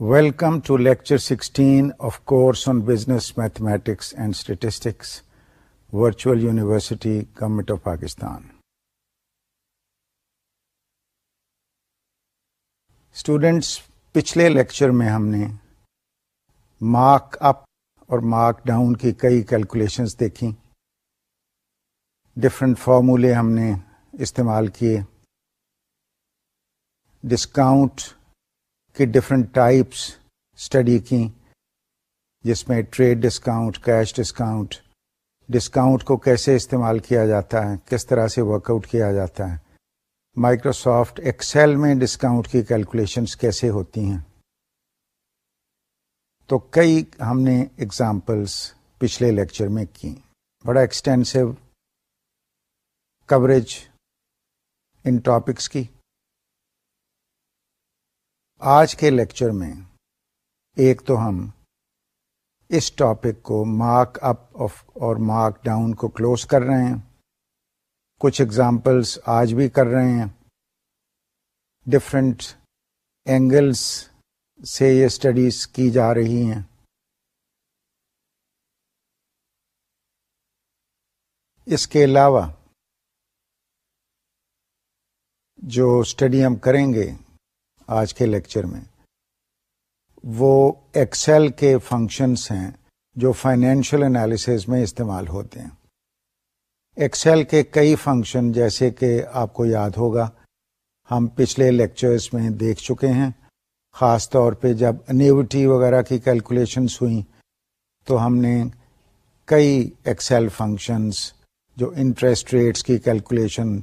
Welcome to lecture sixteen of course on business mathematics and statistics virtual university government of Pakistan students پچھلے lecture میں ہم نے mark up اور mark down کی کئی calculations دیکھیں ڈفرینٹ فارمولے ہم نے استعمال کیے ڈسکاؤنٹ کی ڈفرینٹ ٹائپس اسٹڈی کی، جس میں trade discount cash discount discount کو کیسے استعمال کیا جاتا ہے، کس طرح سے ورک آؤٹ کیا جاتا ہے۔ مائکروسافٹ ایکسل میں ڈسکاؤنٹ کی کیلکولیشنس کیسے ہوتی ہیں۔ تو کئی ہم نے اگزامپلس پچھلے لیکچر میں کی۔ بڑا ایکسٹینسو کوریج ان ٹاپکس کی۔ آج کے لیکچر میں ایک تو ہم اس ٹاپک کو مارک اپ اور مارک ڈاؤن کو کلوز کر رہے ہیں۔ کچھ ایگزامپلس آج بھی کر رہے ہیں۔ ڈفرینٹ اینگلس سے یہ اسٹڈیز کی جا رہی ہیں۔ اس کے علاوہ جو اسٹڈی ہم کریں گے آج کے لیکچر میں، وہ ایکسل کے فنکشنس ہیں جو فائنینشیل انالیسز میں استعمال ہوتے ہیں۔ ایکسل کے کئی فنکشن جیسے کہ آپ کو یاد ہوگا، ہم پچھلے لیکچرز میں دیکھ چکے ہیں۔ خاص طور پہ جب انیوٹی وغیرہ کی کیلکولیشنس ہوئیں، تو ہم نے کئی ایکسل فنکشنز جو انٹرسٹ ریٹس کی کیلکولیشن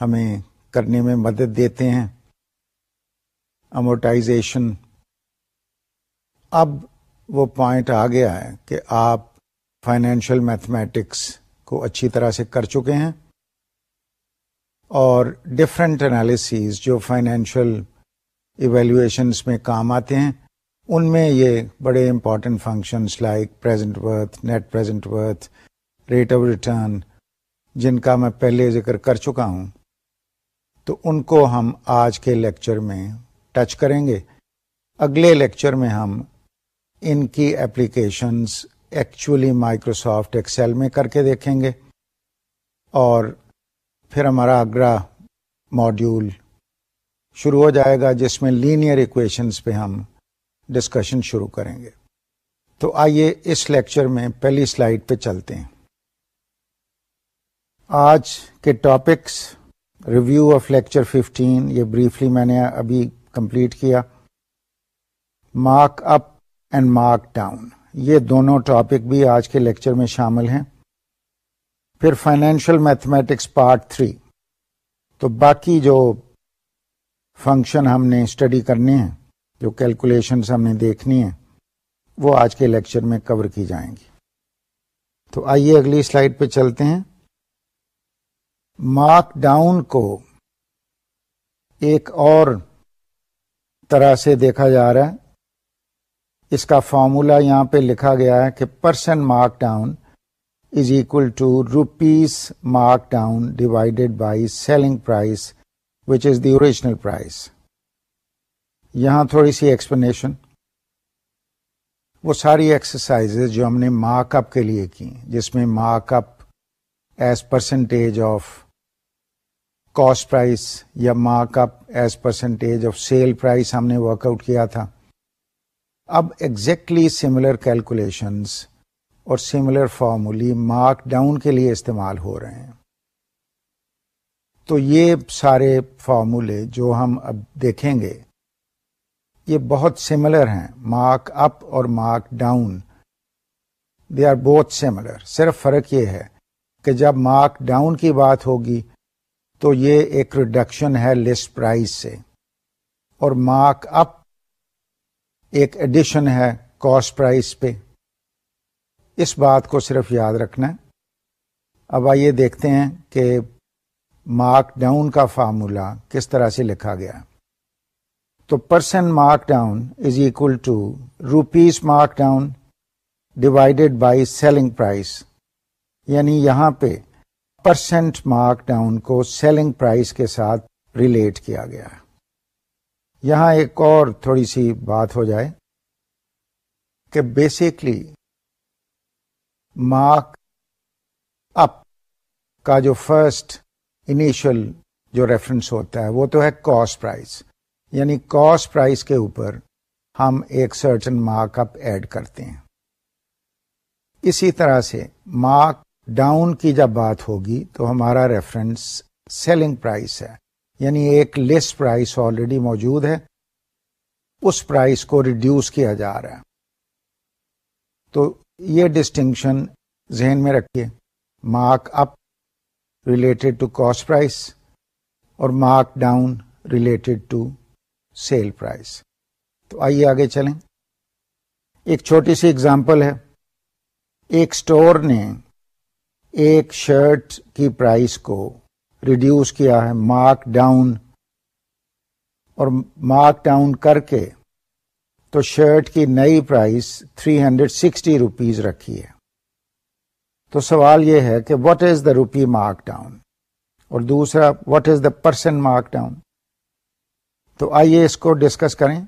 ہمیں کرنے میں مدد دیتے ہیں۔ امورٹائزیشن اب وہ پوائنٹ آ گیا ہے کہ آپ فائنینشیل میتھمیٹکس کو اچھی طرح سے کر چکے ہیں اور ڈفرینٹ انالیسیز جو فائنینشیل ایویلویشنس میں کام آتے ہیں، ان میں یہ بڑے important functions like present worth net present worth rate of return جن کا میں پہلے ذکر کر چکا ہوں۔ تو ان کو ہم آج کے لیکچر میں ٹچ کریں گے۔ اگلے لیکچر میں ہم ان کی ایپلیکیشنس ایکچولی مائکروسافٹ ایکسل میں کر کے دیکھیں گے۔ اور پھر ہمارا اگلا ماڈیول شروع ہو جائے گا، جس میں لینئر اکویشنس پہ ہم ڈسکشن شروع کریں گے۔ تو آئیے اس لیکچر میں پہلی سلائیڈ پہ چلتے ہیں۔ آج کے topics review of lecture fifteen یہ بریفلی میں نے ابھی کمپلیٹ کیا۔ Mark up and mark down. یہ دونوں ٹاپک بھی آج کے لیکچر میں شامل ہیں۔ پھر فائنینشیل میتھمیٹکس پارٹ تھری۔ تو باقی جو فنکشن ہم نے اسٹڈی کرنے ہیں، جو کیلکولیشنس ہم نے دیکھنی ہیں، وہ آج کے لیکچر میں کور کی جائیں گی۔ تو آئیے اگلی سلائڈ پہ چلتے ہیں۔ مارک ڈاؤن کو ایک اور طرح سے دیکھا جا رہا ہے۔ اس کا فارمولا یہاں پہ لکھا گیا ہے کہ percent mark down is equal to rupees mark down divided by selling price which is the original price یہاں تھوڑی سی ایکسپلینیشن وہ ساری ایکسرسائز جو ہم نے مارک اپ کے لیے کی جس میں mark up as percentage of cost price یا mark up as percentage of sale price ہم نے ورک آؤٹ کیا تھا۔ اب ایگزیکٹلی سملر کیلکولیشنس اور سملر فارمولی مارک ڈاؤن کے لیے استعمال ہو رہے ہیں۔ تو یہ سارے فارمولے جو ہم اب دیکھیں گے، یہ بہت سملر ہیں۔ مارک اپ اور مارک ڈاؤن دے آر بہت سملر صرف فرق یہ ہے کہ جب مارک ڈاؤن کی بات ہوگی تو یہ ایک ریڈکشن ہے لسٹ پرائز سے۔ اور مارک اپ ایک ایڈیشن ہے کاسٹ پرائز پہ۔ اس بات کو صرف یاد رکھنا ہے۔ اب آئیے دیکھتے ہیں کہ مارک ڈاؤن کا فارمولا کس طرح سے لکھا گیا۔ تو percent mark down is equal to rupees mark down divided by selling price یعنی یہاں پہ پرسینٹ مارک ڈاؤن کو سیلنگ پرائز کے ساتھ ریلیٹ کیا گیا یہاں ایک اور تھوڑی سی بات ہو جائے کہ بیسکلی مارک اپ کا جو فرسٹ انیشل جو ریفرنس ہوتا ہے وہ تو ہے کاسٹ پرائز یعنی کاسٹ پرائز کے اوپر ہم ایک سرٹن مارک اپ ایڈ کرتے ہیں۔ اسی طرح سے مارک ڈاؤن کی جب بات ہوگی تو ہمارا ریفرنس سیلنگ پرائس ہے یعنی ایک لسٹ پرائس آلریڈی موجود ہے، اس پرائس کو ریڈیوس کیا جا رہا ہے۔ تو یہ ڈسٹنکشن ذہن میں رکھیے mark up related to cost price اور mark down related to sale price تو آئیے آگے چلیں۔ ایک چھوٹی سی اگزامپل ہے۔ ایک اسٹور نے ایک شرٹ کی پرائس کو ریڈیوس کیا ہے مارک ڈاؤن اور مارک ڈاؤن کر کے تو شرٹ کی نئی پرائس 360 ہنڈریڈ سکسٹی روپیز رکھی ہے۔ تو سوال یہ ہے کہ what is the rupee mark down اور دوسرا what is the percent mark down تو آئیے اس کو ڈسکس کریں۔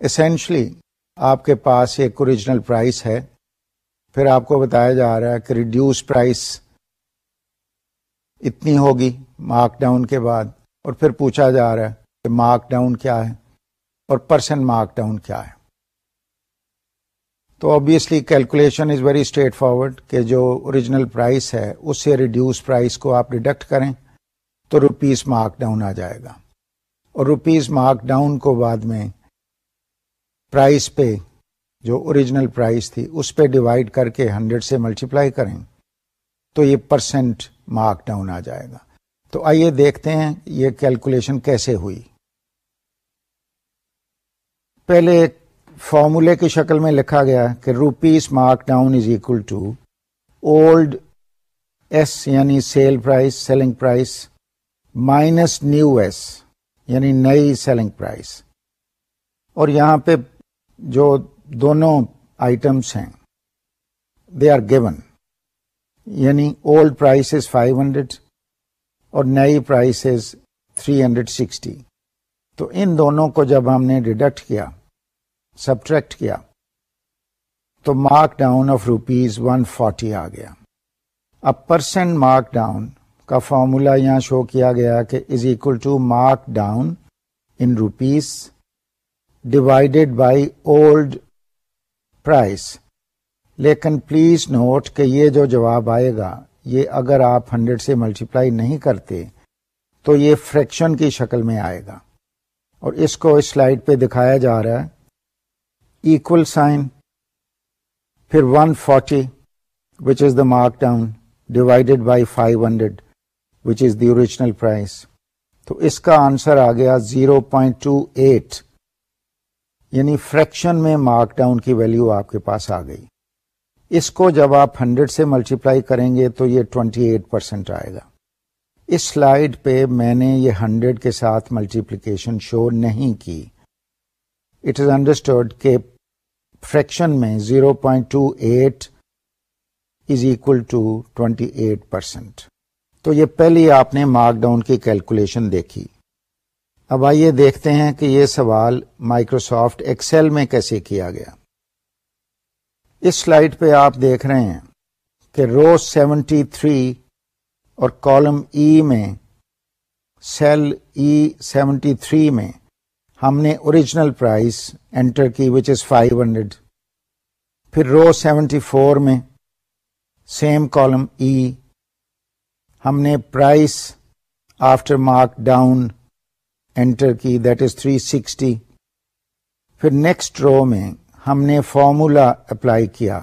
اسینشلی آپ کے پاس ایک اوریجنل پرائس ہے۔ پھر آپ کو بتایا جا رہا ہے کہ ریڈیوس پرائس اتنی ہوگی مارک ڈاؤن کے بعد، اور پھر پوچھا جا رہا ہے کہ مارک ڈاؤن کیا ہے اور پرسن مارک ڈاؤن کیا ہے۔ تو basically calculation is very straightforward کہ جو اوریجنل پرائس ہے، اس سے ریڈیوس پرائس کو آپ ڈیڈکٹ کریں تو روپیز مارک ڈاؤن آ جائے گا۔ اور روپیز مارک ڈاؤن کو بعد میں پرائس پہ جو اوریجنل پرائس تھی، اس پہ ڈیوائڈ کر کے ہنڈریڈ سے ملٹیپلائی کریں، تو یہ پرسنٹ مارک ڈاؤن آ جائے گا۔ تو آئیے دیکھتے ہیں یہ کیلکولیشن کیسے ہوئی۔ پہلے ایک فارمولے کی شکل میں لکھا گیا کہ rupees mark down is equal to old S یعنی sale price selling price minus new S یعنی نئی سیلنگ پرائز اور یہاں پہ جو دونوں آئٹمس ہیں۔ دے آر گیون یعنی old price is five hundred اور نئی price is three hundred sixty تو ان دونوں کو جب ہم نے ڈیڈکٹ کیا سبٹریکٹ کیا، تو mark down of rupees one forty آ گیا۔ اب پرسینٹ مارک ڈاؤن کا فارمولا یہاں شو کیا گیا کہ is equal to mark down in rupees divided by old price لیکن پلیز نوٹ کہ یہ جو جواب آئے گا، یہ اگر آپ ہنڈریڈ سے ملٹیپلائی نہیں کرتے، تو یہ فریکشن کی شکل میں آئے گا۔ اور اس کو اس سلائڈ پہ دکھایا جا رہا ہے۔ ایکول سائن پھر one forty which is the mark down divided by five hundred which is the original price تو اس کا آنسر آ گیا زیرو پوائنٹ ٹو ایٹ۔ یعنی فریکشن میں مارک ڈاؤن کی ویلو آپ کے پاس آ گئی۔ اس کو جب آپ ہنڈریڈ سے ملٹیپلائی کریں گے تو یہ ٹوینٹی ایٹ پرسینٹ آئے گا۔ اس سلائڈ پہ میں نے یہ ہنڈریڈ کے ساتھ ملٹیپلیکیشن شو نہیں کی۔ اٹ از انڈرسٹوڈ کہ فریکشن میں zero point two eight is equal to twenty eight percent تو یہ پہلی آپ نے مارک ڈاؤن کی کیلکولیشن دیکھی۔ اب آئیے دیکھتے ہیں کہ یہ سوال مائکروسافٹ ایکسل میں کیسے کیا گیا۔ اس سلائڈ پہ آپ دیکھ رہے ہیں کہ رو سیونٹی تھری اور کالم ای e میں سیل ای سیونٹی تھری میں ہم نے اوریجنل پرائز انٹر کی وچ از فائیو ہنڈریڈ پھر رو سیونٹی فور میں سیم کالم ای ہم نے price after mark down enter کی دیٹ از 360 پھر نیکسٹ رو میں ہم نے فارمولا اپلائی کیا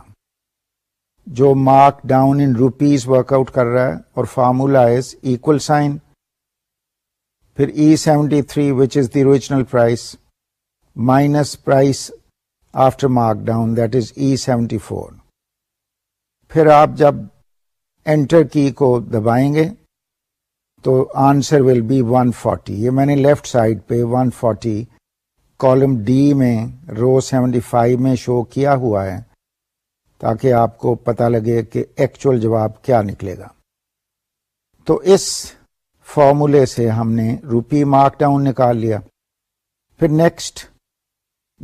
جو mark down in rupees work out کر رہا ہے اور فارمولا از اکول سائن پھر E seventy three which is the original price minus price after mark down that is E seventy four پھر آپ جب انٹر کی کو دبائیں گے تو آنسر ول بی 140 یہ میں نے لیفٹ سائڈ پہ 140 کالم ڈی میں رو 75 میں شو کیا ہوا ہے تاکہ آپ کو پتا لگے کہ ایکچوئل جواب کیا نکلے گا۔ تو اس فارمولے سے ہم نے روپی مارک ڈاؤن نکال لیا۔ پھر نیکسٹ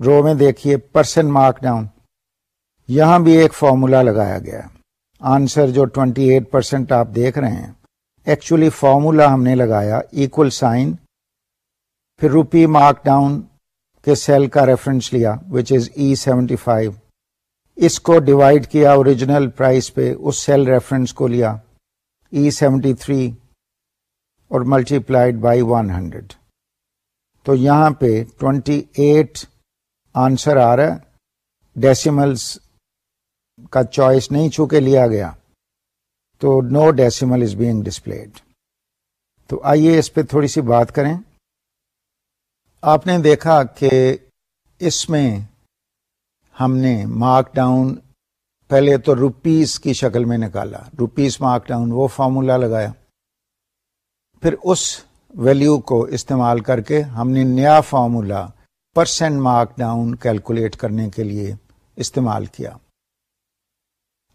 رو میں دیکھیے پرسن مارک ڈاؤن یہاں بھی ایک فارمولا لگایا گیا۔ آنسر جو 28% ایٹ پرسینٹ آپ دیکھ رہے ہیں۔ ایکچولی فارمولا ہم نے لگایا ایکول سائن پھر روپی مارک ڈاؤن کے سیل کا ریفرنس لیا which is E seventy five اس کو ڈیوائڈ کیا اوریجنل پرائز پہ، اس سیل ریفرنس کو لیا ای سیونٹی تھری اور multiplied by one hundred تو یہاں پہ ٹوینٹی ایٹ آنسر آ رہا ہے ڈیسیملس کا چوائس نہیں چھو کے لیا گیا۔ تو no decimal is being displayed تو آئیے اس پہ تھوڑی سی بات کریں۔ آپ نے دیکھا کہ اس میں ہم نے مارک ڈاؤن پہلے تو روپیز کی شکل میں نکالا۔ روپیز مارک ڈاؤن وہ فارمولا لگایا۔ پھر اس ویلیو کو استعمال کر کے ہم نے نیا formula percent mark down calculate کرنے کے لیے استعمال کیا۔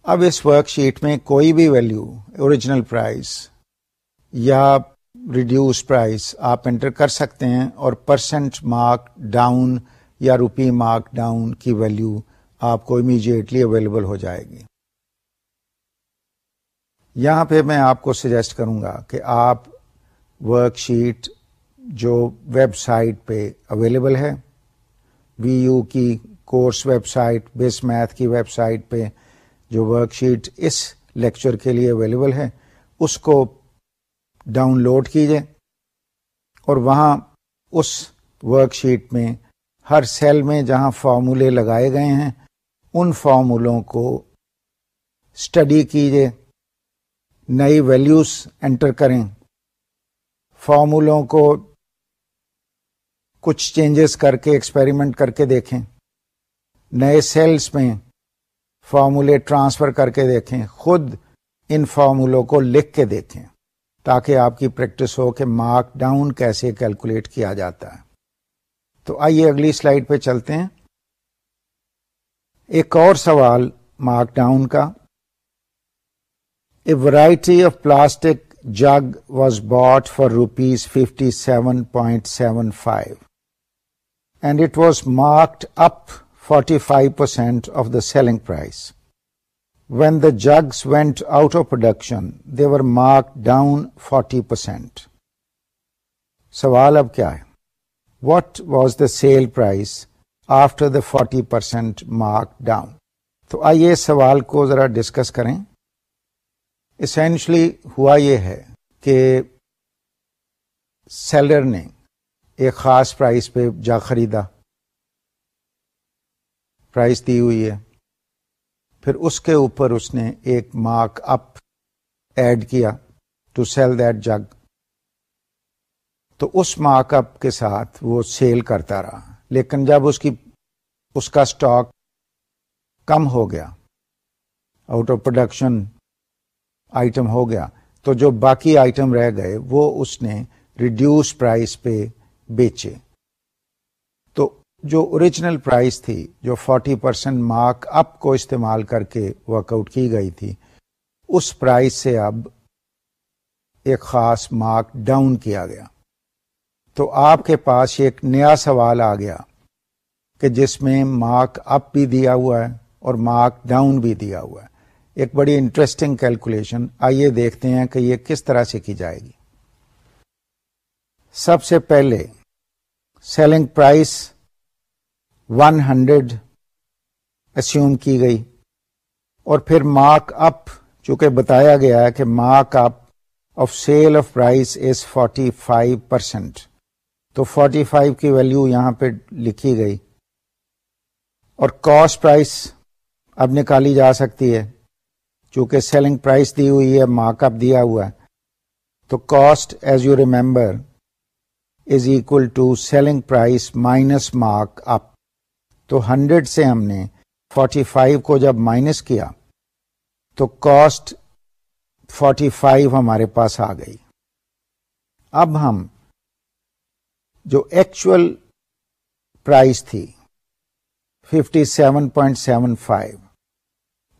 اب اس ورک شیٹ میں کوئی بھی ویلیو اوریجنل پرائز یا ریڈیوس پرائز آپ انٹر کر سکتے ہیں اور پرسنٹ مارک ڈاؤن یا روپی مارک ڈاؤن کی ویلیو آپ کو امیجیٹلی اویلیبل ہو جائے گی۔ یہاں پہ میں آپ کو سجیسٹ کروں گا کہ آپ ورک شیٹ جو ویب سائٹ پہ اویلیبل ہے، وی یو کی course website base math کی ویب سائٹ پہ جو ورک شیٹ اس لیکچر کے لیے اویلیبل ہے اس کو ڈاؤن لوڈ کیجیے اور وہاں اس ورک شیٹ میں، ہر سیل میں جہاں فارمولے لگائے گئے ہیں، ان فارمولوں کو اسٹڈی کیجیے نئی ویلیوز انٹر کریں۔ فارمولوں کو کچھ چینجز کر کے ایکسپیریمنٹ کر کے دیکھیں۔ نئے سیلز میں فارمولے ٹرانسفر کر کے دیکھیں، خود ان فارمولوں کو لکھ کے دیکھیں، تاکہ آپ کی پریکٹس ہو کہ مارک ڈاؤن کیسے کیلکولیٹ کیا جاتا ہے۔ تو آئیے اگلی سلائڈ پہ چلتے ہیں۔ ایک اور سوال مارک ڈاؤن کا۔ A variety of plastic jug was bought for rupees fifty seven point seven five and it was marked up forty five percent of the selling price when the jugs went out of production they were mark down forty percent سوال اب کیا ہے what was the sale price after the forty percent mark down تو آئیے سوال کو ذرا discuss کریں اسینشلی ہوا یہ ہے کہ سیلر نے ایک خاص پرائز پہ جا خریدا پرائز دی ہوئی ہے۔ پھر اس کے اوپر اس نے ایک مارک اپ ایڈ کیا ٹو سیل دیٹ جگ۔ تو اس مارک اپ کے ساتھ وہ سیل کرتا رہا۔ لیکن جب اس کی، اس کا اسٹاک کم ہو گیا، آؤٹ آف پروڈکشن آئٹم ہو گیا، تو جو باقی آئٹم رہ گئے وہ اس نے ریڈیوس پرائز پہ بیچے۔ جو اوریجنل پرائز تھی، جو فورٹی پرسینٹ مارک اپ کو استعمال کر کے ورک آؤٹ کی گئی تھی، اس پرائز سے اب ایک خاص مارک ڈاؤن کیا گیا۔ تو آپ کے پاس ایک نیا سوال آ گیا کہ جس میں مارک اپ بھی دیا ہوا ہے اور مارک ڈاؤن بھی دیا ہوا ہے۔ ایک بڑی انٹرسٹنگ کیلکولیشن آئیے دیکھتے ہیں کہ یہ کس طرح سے کی جائے گی۔ سب سے پہلے selling price one hundred assume کی گئی۔ اور پھر مارک اپ چونکہ بتایا گیا ہے کہ mark up of sale of price is forty five percent تو 45 کی ویلیو یہاں پہ لکھی گئی۔ اور کاسٹ پرائس اب نکالی جا سکتی ہے، چونکہ سیلنگ پرائس دی ہوئی ہے مارک اپ دیا ہوا ہے۔ تو cost as you remember is equal to selling price minus mark up تو ہنڈریڈ سے ہم نے 45 کو جب مائنس کیا تو کاسٹ 45 ہمارے پاس آ گئی۔ اب ہم جو ایکچوئل پرائز تھی fifty seven point seven five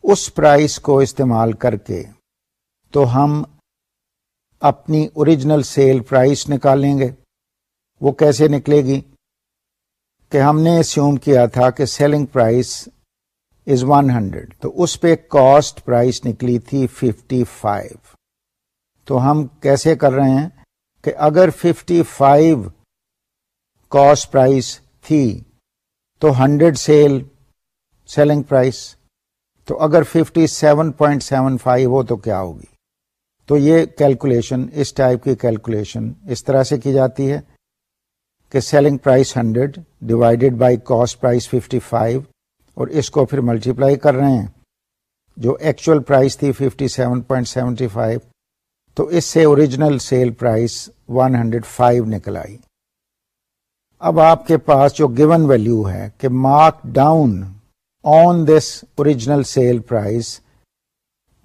اس پرائز کو استعمال کر کے تو ہم اپنی اوریجنل سیل پرائز نکالیں گے۔ وہ کیسے نکلے گی؟ کہ ہم نے اسیوم کیا تھا کہ selling price is one hundred تو اس پہ کاسٹ پرائس نکلی تھی ففٹی فائیو تو ہم کیسے کر رہے ہیں کہ اگر ففٹی فائیو کاسٹ پرائس تھی تو ہنڈریڈ سیل سیلنگ پرائس تو اگر fifty seven point seven five ہو تو کیا ہوگی؟ تو یہ کیلکولیشن اس ٹائپ کی کیلکولیشن اس طرح سے کی جاتی ہے۔ کہ selling price hundred divided by cost price fifty five اور اس کو پھر ملٹیپلائی کر رہے ہیں۔ جو ایکچوئل پرائس تھی fifty seven point seventy five تو اس سے original sale price one hundred five نکل آئی۔ اب آپ کے پاس جو گیون ویلو ہے کہ mark down on this original sale price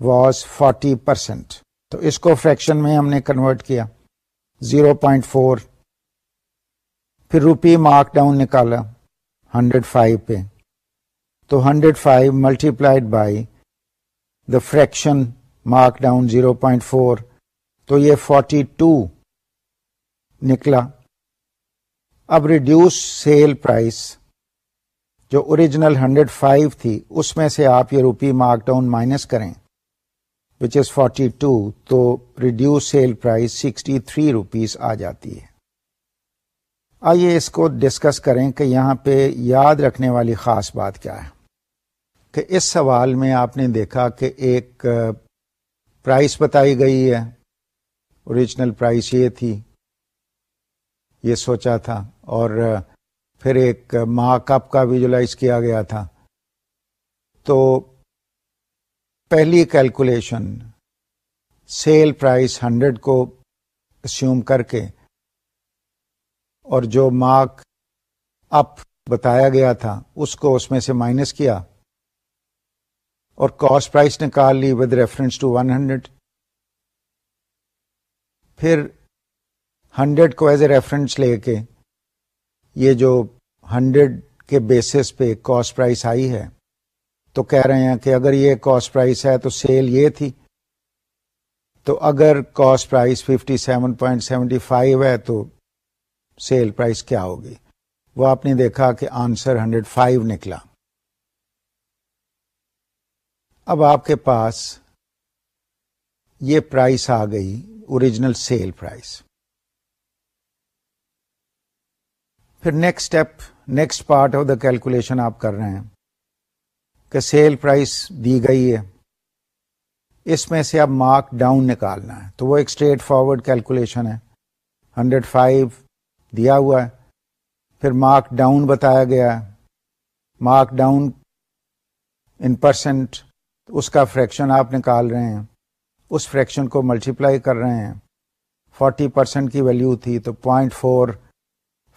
was forty percent تو اس کو فریکشن میں ہم نے کنورٹ کیا۔ زیرو پوائنٹ فور پھر روپی مارک ڈاؤن نکالا ہنڈریڈ فائیو پہ۔ تو hundred five multiplied by the fraction mark down zero point four تو یہ فورٹی ٹو نکلا۔ اب ریڈیوس سیل پرائس جو اوریجنل ہنڈریڈ فائیو تھی، اس میں سے آپ یہ روپی مارک ڈاؤن مائنس کریں وچ از فورٹی ٹو تو reduce sale price sixty three rupees آ جاتی ہے۔ آئیے اس کو ڈسکس کریں کہ یہاں پہ یاد رکھنے والی خاص بات کیا ہے۔ کہ اس سوال میں آپ نے دیکھا کہ ایک پرائس بتائی گئی ہے۔ اوریجنل پرائس یہ تھی۔ یہ سوچا تھا۔ اور پھر ایک مارک اپ کا ویژلائز کیا گیا تھا۔ تو پہلی کیلکولیشن سیل پرائس ہنڈریڈ کو اسیوم کر کے اور جو مارک اپ بتایا گیا تھا، اس کو اس میں سے مائنس کیا۔ اور کاسٹ پرائس نکال لی with reference to one hundred پھر ہنڈریڈ کو ایز اے ریفرنس لے کے یہ جو ہنڈریڈ کے بیسس پہ کاسٹ پرائس آئی ہے، تو کہہ رہے ہیں کہ اگر یہ کاسٹ پرائس ہے تو سیل یہ تھی۔ تو اگر cost price fifty seven point seventy five ہے تو سیل پرائس کیا ہوگی؟ وہ آپ نے دیکھا کہ آنسر ہنڈریڈ فائیو نکلا۔ اب آپ کے پاس یہ پرائس آ گئی اوریجنل سیل پرائس۔ پھر next step next part of the calculation آپ کر رہے ہیں کہ سیل پرائس دی گئی ہے۔ اس میں سے اب مارک ڈاؤن نکالنا ہے۔ تو وہ ایک اسٹریٹ فارورڈ کیلکولیشن ہے۔ ہنڈریڈ فائیو دیا ہوا ہے۔ پھر مارک ڈاؤن بتایا گیا۔ ہے مارک ڈاؤن ان پرسینٹ اس کا فریکشن آپ نکال رہے ہیں۔ اس فریکشن کو ملٹیپلائی کر رہے ہیں۔ فورٹی پرسینٹ کی ویلو تھی تو پوائنٹ فور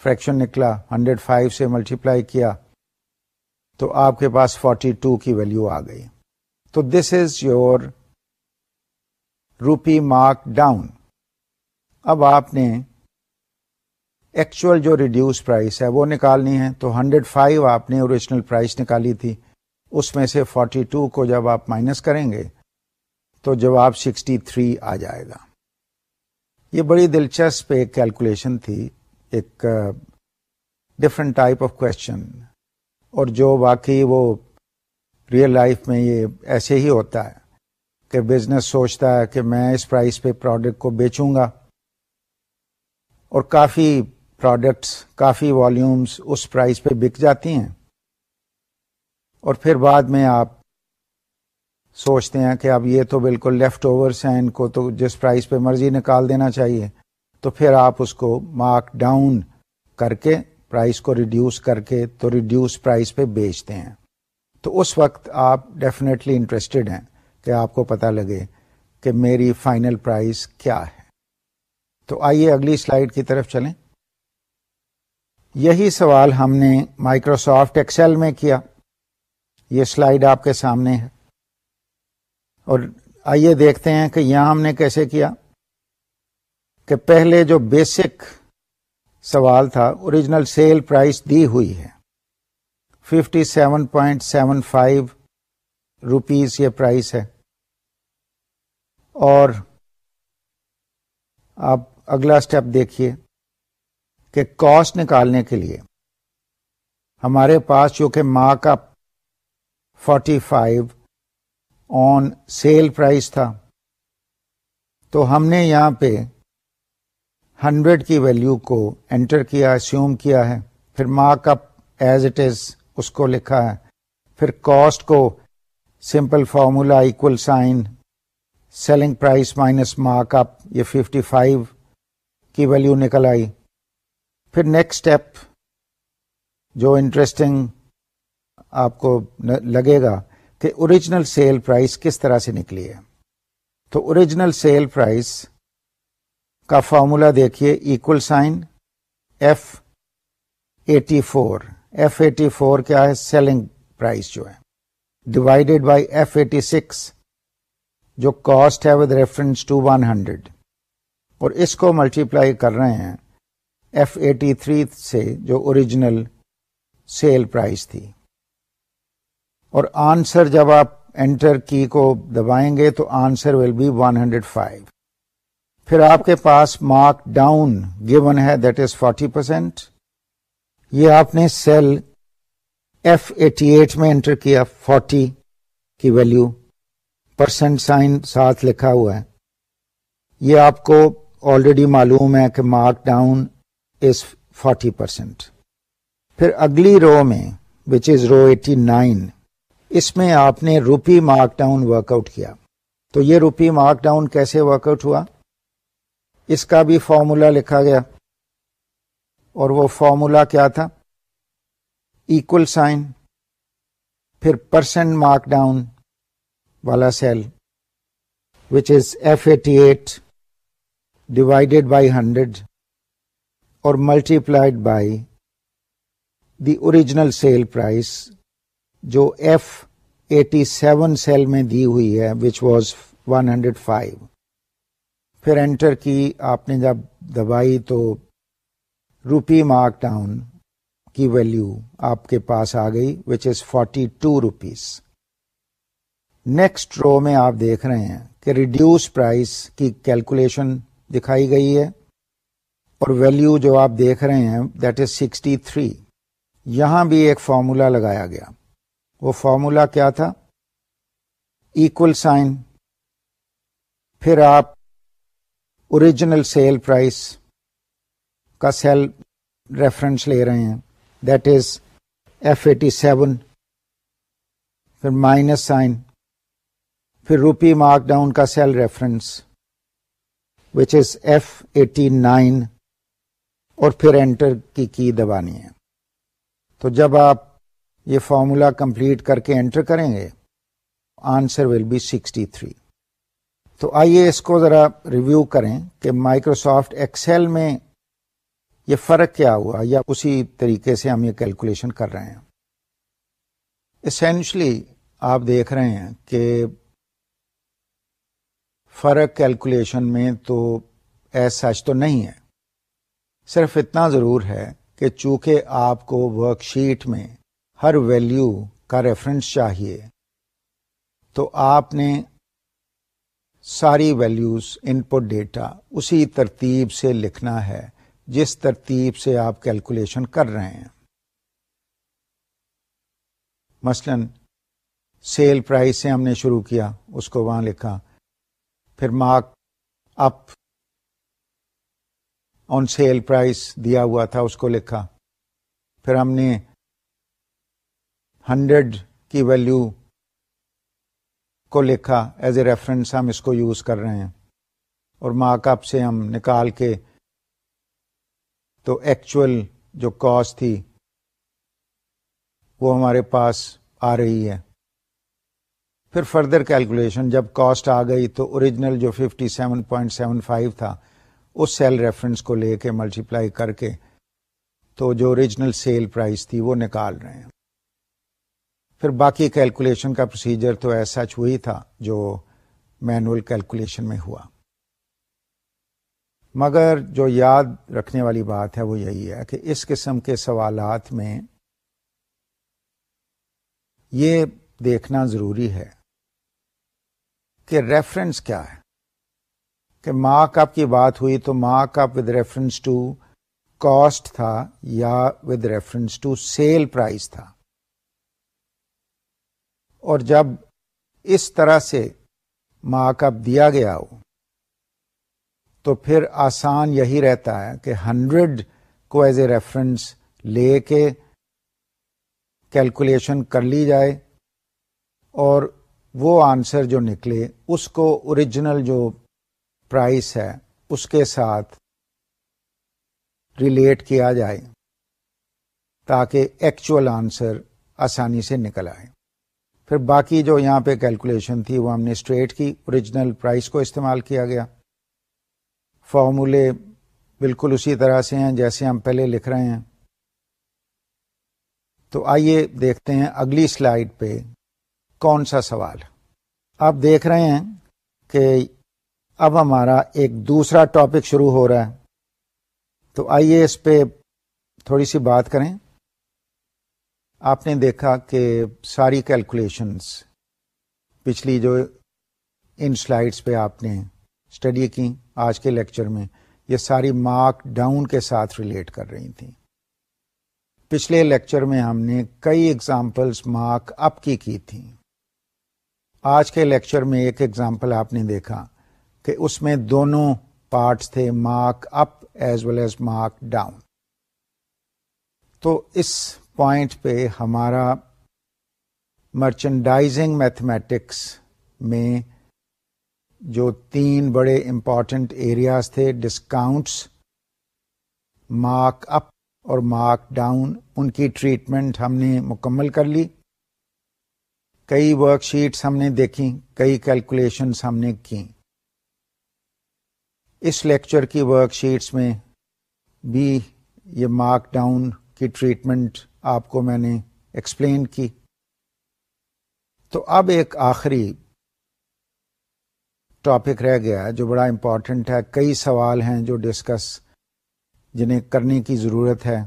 فریکشن نکلا۔ ہنڈریڈ فائیو سے ملٹیپلائی کیا۔ تو آپ کے پاس فورٹی ٹو کی ویلو آ گئی۔ تو this is your rupee mark down اب آپ نے ایکچوئل جو ریڈیوس پرائس ہے وہ نکالنی ہے تو ہنڈریڈ فائیو آپ نے اوریجنل پرائس نکالی تھی۔ اس میں سے فورٹی ٹو کو جب آپ مائنس کریں گے تو جواب سکسٹی تھری آ جائے گا۔ یہ بڑی دلچسپ ایک کیلکولیشن تھی، ایک ڈفرنٹ ٹائپ آف کوشچن اور جو واقعی وہ ریئل لائف میں یہ ایسے ہی ہوتا ہے کہ بزنس سوچتا ہے کہ میں اس پرائس پہ پروڈکٹ کو بیچوں گا۔ اور کافی پروڈکٹس کافی والیومس اس پرائز پہ بک جاتی ہیں۔ اور پھر بعد میں آپ سوچتے ہیں کہ اب یہ تو بالکل لیفٹ اوورس ہیں، ان کو تو جس پرائز پہ مرضی نکال دینا چاہیے۔ تو پھر آپ اس کو مارک ڈاؤن کر کے پرائز کو ریڈیوس کر کے تو ریڈیوس پرائز پہ بیچتے ہیں۔ تو اس وقت آپ ڈیفینیٹلی انٹرسٹڈ ہیں کہ آپ کو پتا لگے کہ میری فائنل پرائز کیا ہے۔ تو آئیے اگلی سلائیڈ کی طرف چلیں۔ یہی سوال ہم نے مائکروسافٹ ایکسل میں کیا۔ یہ سلائیڈ آپ کے سامنے ہے۔ اور آئیے دیکھتے ہیں کہ یہاں ہم نے کیسے کیا۔ کہ پہلے جو بیسک سوال تھا اوریجنل سیل پرائس دی ہوئی ہے۔ Fifty seven point seven five rupees یہ پرائس ہے۔ اور آپ اگلا اسٹیپ دیکھیے۔ کہ کاسٹ نکالنے کے لیے۔ ہمارے پاس چونکہ mark up forty five on sale price تھا، تو ہم نے یہاں پہ ہنڈریڈ کی ویلو کو انٹر کیا سیوم کیا ہے۔ پھر mark up as it is اس کو لکھا ہے۔ پھر کاسٹ کو simple formula equal sign, selling price minus mark up, یہ ففٹی فائیو کی ویلو نکل آئی۔ پھر نیکسٹ اسٹیپ جو انٹرسٹنگ آپ کو لگے گا کہ اوریجنل سیل پرائس کس طرح سے نکلی ہے۔ تو اوریجنل سیل پرائس کا فارمولا دیکھیے equal sign F eighty four F eighty four کیا ہے؟ سیلنگ پرائس جو ہے۔ Divided by F eighty six جو کاسٹ ہے with reference to one hundred اور اس کو ملٹیپلائی کر رہے ہیں ایف ایٹی تھری سے جو اوریجنل سیل پرائز تھی۔ اور آنسر جب آپ انٹر کی کو دبائیں گے تو answer will be one hundred five پھر آپ کے پاس مارک ڈاؤن گیون ہے دیٹ از فورٹی پرسینٹ یہ آپ نے سیل ایف ایٹی ایٹ میں انٹر کیا فورٹی کی ویلو پرسنٹ سائن ساتھ لکھا ہوا ہے۔ یہ آپ کو آلریڈی معلوم ہے کہ mark down is forty percent پھر اگلی رو میں وچ از رو ایٹی نائن اس میں آپ نے rupee mark down work out کیا. تو یہ روپی مارک ڈاؤن کیسے ورک آؤٹ ہوا؟ اس کا بھی فارمولا لکھا گیا. اور وہ فارمولا کیا تھا؟ ایکول سائن پھر پرسنٹ مارک ڈاؤن والا cell which is F eighty eight divided by hundred اور multiplied by the original sale price جو ایف ایٹی سیون سیل میں دی ہوئی ہے which was one hundred five پھر انٹر کی، آپ نے جب دبائی تو روپی مارک ڈاؤن کی ویلو آپ کے پاس آ گئی which is forty two rupees next row میں آپ دیکھ رہے ہیں کہ ریڈیوس پرائز کی کیلکولیشن دکھائی گئی ہے۔ اور ویلو جو آپ دیکھ رہے ہیں دیٹ از سکسٹی تھری یہاں بھی ایک فارمولا لگایا گیا۔ وہ فارمولا کیا تھا؟ ایکول سائن پھر آپ اوریجنل سیل پرائس کا سیل ریفرنس لے رہے ہیں۔ That is F eighty seven پھر مائنس سائن پھر روپی مارک ڈاؤن کا cell reference which is F eighty nine اور پھر انٹر کی کی دبانی ہے۔ تو جب آپ یہ فارمولا کمپلیٹ کر کے انٹر کریں گے answer will be sixty three تو آئیے اس کو ذرا ریویو کریں کہ مائکروسافٹ ایکسل میں یہ فرق کیا ہوا یا اسی طریقے سے ہم یہ کیلکولیشن کر رہے ہیں۔ اسینشلی آپ دیکھ رہے ہیں کہ فرق کیلکولیشن میں تو ایز سچ تو نہیں ہے۔ صرف اتنا ضرور ہے کہ چونکہ آپ کو ورک شیٹ میں ہر ویلیو کا ریفرنس چاہیے، تو آپ نے ساری ویلیوز ان پٹ ڈیٹا اسی ترتیب سے لکھنا ہے جس ترتیب سے آپ کیلکولیشن کر رہے ہیں۔ مثلا سیل پرائز سے ہم نے شروع کیا، اس کو وہاں لکھا، پھر mark up on sale price دیا ہوا تھا، اس کو لکھا۔ پھر ہم نے ہنڈریڈ کی ویلو کو لکھا۔ ایز اے ریفرنس ہم اس کو یوز کر رہے ہیں۔ اور مارک اپ سے ہم نکال کے تو ایکچوئل جو کاسٹ تھی، وہ ہمارے پاس آ رہی ہے۔ پھر فردر کیلکولیشن جب کاسٹ آ گئی تو اوریجنل جو fifty seven point seven five تھا اس سیل ریفرنس کو لے کے ملٹیپلائی کر کے تو جو اوریجنل سیل پرائز تھی وہ نکال رہے ہیں۔ پھر باقی کیلکولیشن کا پروسیجر تو ایسا سچ وہی تھا جو مینوئل کیلکولیشن میں ہوا۔ مگر جو یاد رکھنے والی بات ہے وہ یہی ہے کہ اس قسم کے سوالات میں یہ دیکھنا ضروری ہے کہ ریفرنس کیا ہے۔ کہ مارک اپ کی بات ہوئی تو mark up with reference to cost تھا یا with reference to sale price تھا۔ اور جب اس طرح سے مارک اپ دیا گیا ہو، تو پھر آسان یہی رہتا ہے کہ ہنڈریڈ کو ایز اے ریفرنس لے کے کیلکولیشن کر لی جائے اور وہ آنسر جو نکلے، اس کو اوریجنل جو پرائس ہے، اس کے ساتھ ریلیٹ کیا جائے تاکہ ایکچوئل آنسر آسانی سے نکل آئے۔ پھر باقی جو یہاں پہ کیلکولیشن تھی، وہ ہم نے اسٹریٹ کی اوریجنل پرائس کو استعمال کیا گیا۔ فارمولے بالکل اسی طرح سے ہیں جیسے ہم پہلے لکھ رہے ہیں۔ تو آئیے دیکھتے ہیں اگلی سلائیڈ پہ کون سا سوال۔ آپ دیکھ رہے ہیں کہ اب ہمارا ایک دوسرا ٹاپک شروع ہو رہا ہے۔ تو آئیے اس پہ تھوڑی سی بات کریں۔ آپ نے دیکھا کہ ساری کیلکولیشنس پچھلی جو ان سلائڈس پہ آپ نے اسٹڈی کی، آج کے لیکچر میں یہ ساری مارک ڈاؤن کے ساتھ ریلیٹ کر رہی تھیں۔ پچھلے لیکچر میں ہم نے کئی ایگزامپلس مارک اپ کی کی تھیں۔ آج کے لیکچر میں ایک ایگزامپل آپ نے دیکھا۔ کہ اس میں دونوں پارٹس تھے، mark up as well as mark down. تو اس پوائنٹ پہ ہمارا مرچنڈائزنگ میتھمیٹکس میں جو تین بڑے امپورٹنٹ ایریاز تھے ڈسکاؤنٹس مارک اپ اور مارک ڈاؤن، ان کی ٹریٹمنٹ ہم نے مکمل کر لی۔ کئی ورک شیٹس ہم نے دیکھی کئی کیلکولیشنس ہم نے کی اس لیکچر کی ورک شیٹس میں بھی یہ مارک ڈاؤن کی ٹریٹمنٹ آپ کو میں نے ایکسپلین کی۔ تو اب ایک آخری ٹاپک رہ گیا جو بڑا امپورٹنٹ ہے۔ کئی سوال ہیں جو ڈسکس جنہیں کرنے کی ضرورت ہے۔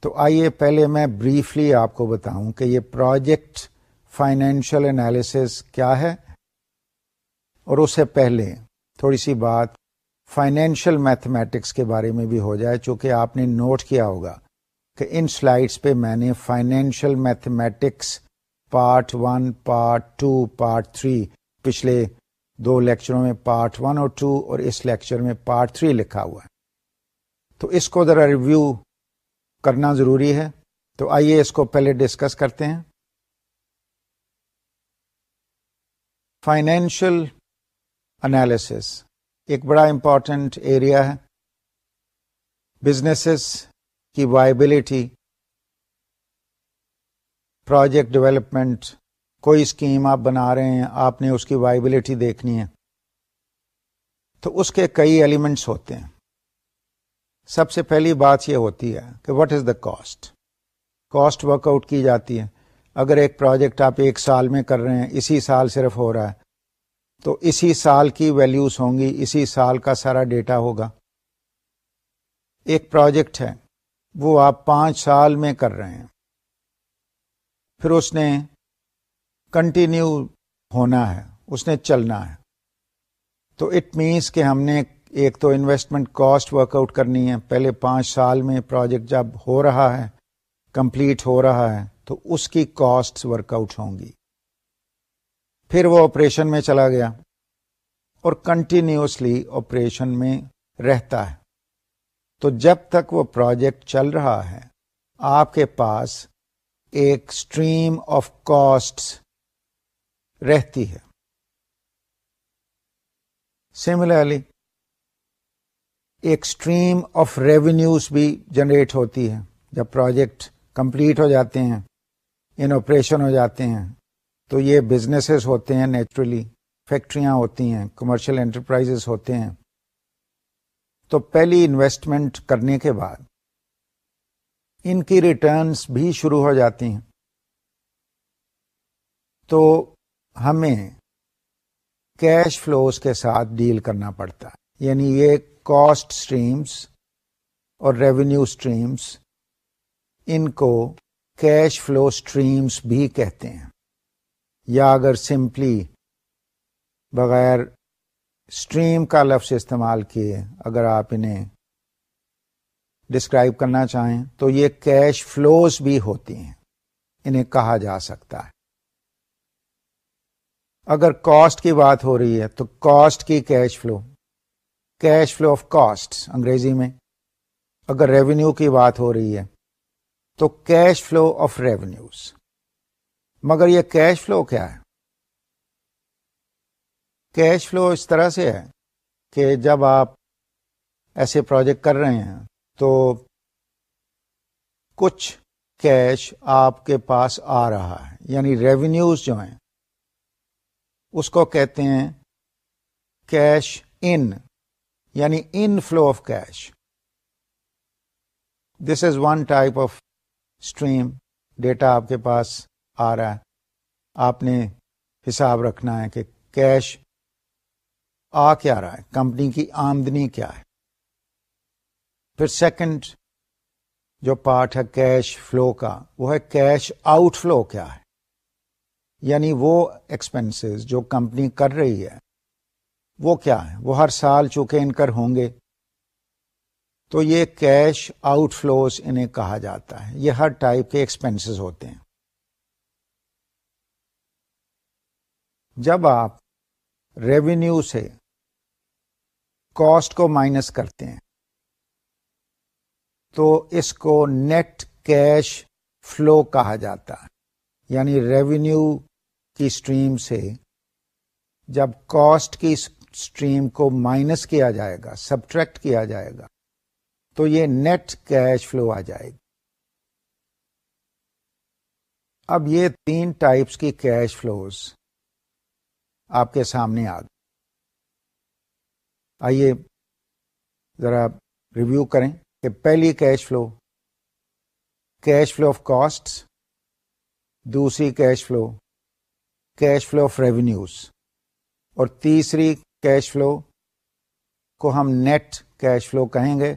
تو آئیے پہلے میں بریفلی آپ کو بتاؤں کہ یہ پروجیکٹ فائنینشیل انالیسس کیا ہے۔ اور اس سے پہلے تھوڑی سی بات فائنینشیل میتھمیٹکس کے بارے میں بھی ہو جائے، چونکہ آپ نے نوٹ کیا ہوگا کہ ان سلائڈس پہ میں نے financial mathematics part one, part two, part three پچھلے دو لیکچروں میں پارٹ ون اور ٹو اور اس لیکچر میں پارٹ تھری لکھا ہوا ہے۔ تو اس کو ذرا ریویو کرنا ضروری ہے۔ تو آئیے اس کو پہلے ڈسکس کرتے ہیں۔ فائنینشل انالیس ایک بڑا امپورٹنٹ ایریا ہے۔ بزنس کی وائبلٹی پروجیکٹ ڈیولپمنٹ کوئی اسکیم آپ بنا رہے ہیں، آپ نے اس کی وائبلٹی دیکھنی ہے۔ تو اس کے کئی ایلیمنٹس ہوتے ہیں۔ سب سے پہلی بات یہ ہوتی ہے کہ what is the cost cost work out کی جاتی ہے۔ اگر ایک پروجیکٹ آپ ایک سال میں کر رہے ہیں، اسی سال صرف ہو رہا ہے تو اسی سال کی ویلیوز ہوں گی، اسی سال کا سارا ڈیٹا ہوگا۔ ایک پروجیکٹ ہے، وہ آپ پانچ سال میں کر رہے ہیں۔ پھر اس نے کنٹینیو ہونا ہے، اس نے چلنا ہے۔ تو اٹ مینس کہ ہم نے ایک تو انویسٹمنٹ کاسٹ ورک آؤٹ کرنی ہے۔ پہلے پانچ سال میں پروجیکٹ جب ہو رہا ہے کمپلیٹ ہو رہا ہے، تو اس کی کاسٹ ورک آؤٹ ہوں گی۔ پھر وہ آپریشن میں چلا گیا اور کنٹینیوسلی آپریشن میں رہتا ہے۔ تو جب تک وہ پروجیکٹ چل رہا ہے، آپ کے پاس ایک اسٹریم آف کاسٹ رہتی ہے۔ سملرلی ایک اسٹریم آف ریونیوز بھی جنریٹ ہوتی ہے۔ جب پروجیکٹ کمپلیٹ ہو جاتے ہیں ان آپریشن ہو جاتے ہیں تو یہ بزنسز ہوتے ہیں نیچرلی فیکٹریاں ہوتی ہیں کمرشل انٹرپرائز ہوتے ہیں۔ تو پہلی انویسٹمنٹ کرنے کے بعد ان کی ریٹرنس بھی شروع ہو جاتی ہیں۔ تو ہمیں کیش فلوز کے ساتھ ڈیل کرنا پڑتا ہے۔ یعنی یہ کاسٹ اسٹریمس اور ریونیو اسٹریمس ان کو کیش فلو اسٹریمس بھی کہتے ہیں۔ یا اگر سمپلی بغیر اسٹریم کا لفظ استعمال کیے، اگر آپ انہیں ڈسکرائب کرنا چاہیں، تو یہ کیش فلوز بھی ہوتی ہیں، انہیں کہا جا سکتا ہے۔ اگر کاسٹ کی بات ہو رہی ہے، تو کاسٹ کی cash flow cash flow of cost انگریزی میں اگر ریونیو کی بات ہو رہی ہے، تو کیش فلو آف ریونیوز مگر یہ کیش فلو کیا ہے؟ کیش فلو اس طرح سے ہے کہ جب آپ ایسے پروجیکٹ کر رہے ہیں تو کچھ کیش آپ کے پاس آ رہا ہے یعنی ریونیوز جو ہیں، اس کو کہتے ہیں کیش ان یعنی inflow of cash this is one type of stream data آپ کے پاس آ رہا ہے۔ آپ نے حساب رکھنا ہے کہ کیش آ کیا رہا ہے، کمپنی کی آمدنی کیا ہے۔ پھر سیکنڈ جو پارٹ ہے کیش فلو کا، وہ ہے کیش آؤٹ فلو کیا ہے۔ یعنی وہ ایکسپینسز جو کمپنی کر رہی ہے، وہ کیا ہے؟ وہ ہر سال چونکہ انکر ہوں گے۔ تو یہ کیش آؤٹ فلوز انہیں کہا جاتا ہے۔ یہ ہر ٹائپ کے ایکسپینسز ہوتے ہیں۔ جب آپ ریونیو سے کاسٹ کو مائنس کرتے ہیں، تو اس کو نیٹ کیش فلو کہا جاتا ہے۔ یعنی ریونیو کی اسٹریم سے جب کاسٹ کی اسٹریم کو مائنس کیا جائے گا سبٹریکٹ کیا جائے گا، تو یہ نیٹ کیش فلو آ جائے گی۔ اب یہ تین ٹائپس کی کیش فلوز آپ کے سامنے آ گئی آئیے ذرا ریویو کریں کہ پہلی cash flow cash flow of cost دوسری cash flow cash flow of revenues اور تیسری کیش فلو کو ہم نیٹ کیش فلو کہیں گے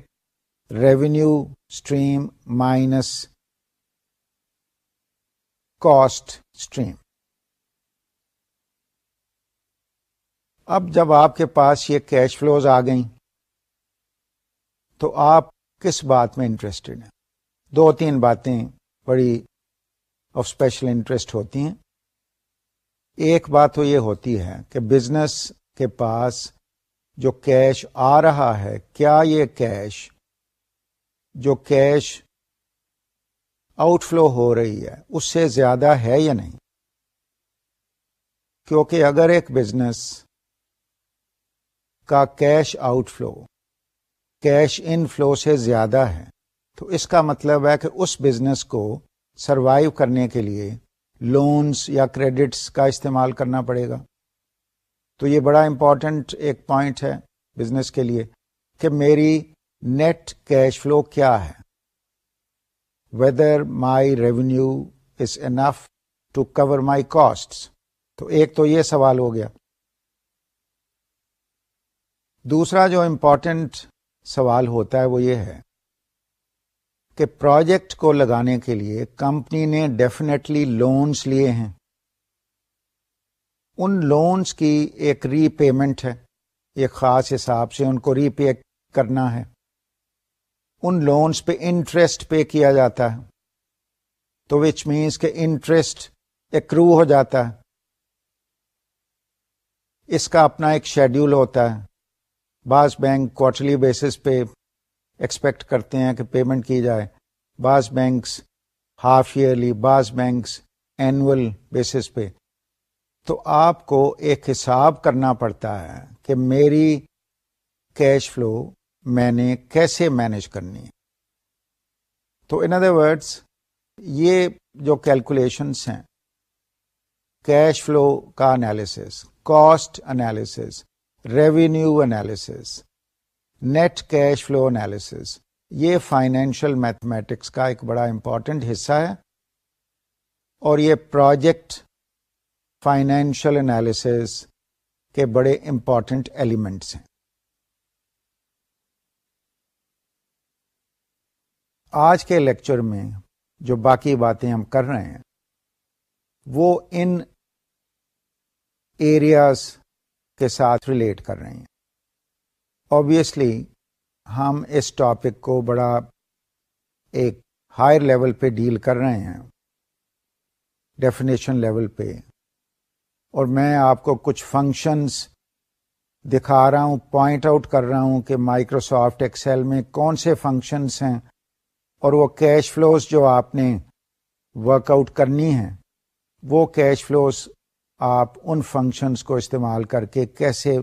revenue stream minus cost stream اب جب آپ کے پاس یہ کیش فلوز آ گئیں تو آپ کس بات میں انٹرسٹڈ ہیں؟ دو تین باتیں بڑی آف اسپیشل انٹرسٹ ہوتی ہیں۔ ایک بات تو یہ ہوتی ہے کہ بزنس کے پاس جو کیش آ رہا ہے، کیا یہ کیش جو کیش آؤٹ فلو ہو رہی ہے، اس سے زیادہ ہے یا نہیں؟ کیونکہ اگر ایک بزنس کا cash outflow cash inflow سے زیادہ ہے۔ تو اس کا مطلب ہے کہ اس بزنس کو سروائیو کرنے کے لیے لونز یا کریڈٹس کا استعمال کرنا پڑے گا۔ تو یہ بڑا امپورٹنٹ ایک پوائنٹ ہے بزنس کے لیے کہ میری نیٹ کیش فلو کیا ہے۔ Whether my revenue is enough to cover my cost تو ایک تو یہ سوال ہو گیا۔ دوسرا جو امپورٹنٹ سوال ہوتا ہے وہ یہ ہے کہ پروجیکٹ کو لگانے کے لیے کمپنی نے ڈیفینیٹلی لونس لیے ہیں۔ ان لونس کی ایک ری پیمنٹ ہے، ایک خاص حساب سے ان کو ری پے کرنا ہے۔ ان لونس پہ انٹرسٹ پے کیا جاتا ہے، تو وچ مینس کہ انٹرسٹ ایکرو ہو جاتا ہے۔ اس کا اپنا ایک شیڈیول ہوتا ہے۔ بعض بینک کوارٹرلی بیسس پہ ایکسپیکٹ کرتے ہیں کہ پیمنٹ کی جائے۔ بعض بینکس ہاف ایئرلی بعض بینکس اینول بیسس پہ۔ تو آپ کو ایک حساب کرنا پڑتا ہے کہ میری کیش فلو میں نے کیسے مینج کرنی ہے۔ تو ان ادر ورڈس یہ جو کیلکولیشنس ہیں کیش فلو کا analysis cost analysis revenue analysis net cash flow analysis یہ فائنینشیل میتھمیٹکس کا ایک بڑا امپورٹنٹ حصہ ہے اور یہ پروجیکٹ فائنینشیل انالیس کے بڑے امپورٹنٹ ایلیمنٹس ہیں۔ آج کے لیکچر میں جو باقی باتیں ہم کر رہے ہیں وہ ان ایریاز کے ساتھ ریلیٹ کر رہے ہیں۔ آبویسلی ہم اس ٹاپک کو بڑا ایک ہائر لیول پہ ڈیل کر رہے ہیں۔ ڈیفینیشن لیول پہ۔ اور میں آپ کو کچھ فنکشنز دکھا رہا ہوں پوائنٹ آؤٹ کر رہا ہوں کہ مائکروسافٹ ایکسل میں کون سے فنکشنز ہیں اور وہ کیش فلوز جو آپ نے ورک آؤٹ کرنی ہیں، وہ کیش فلوز آپ ان فنکشنز کو استعمال کر کے کیسے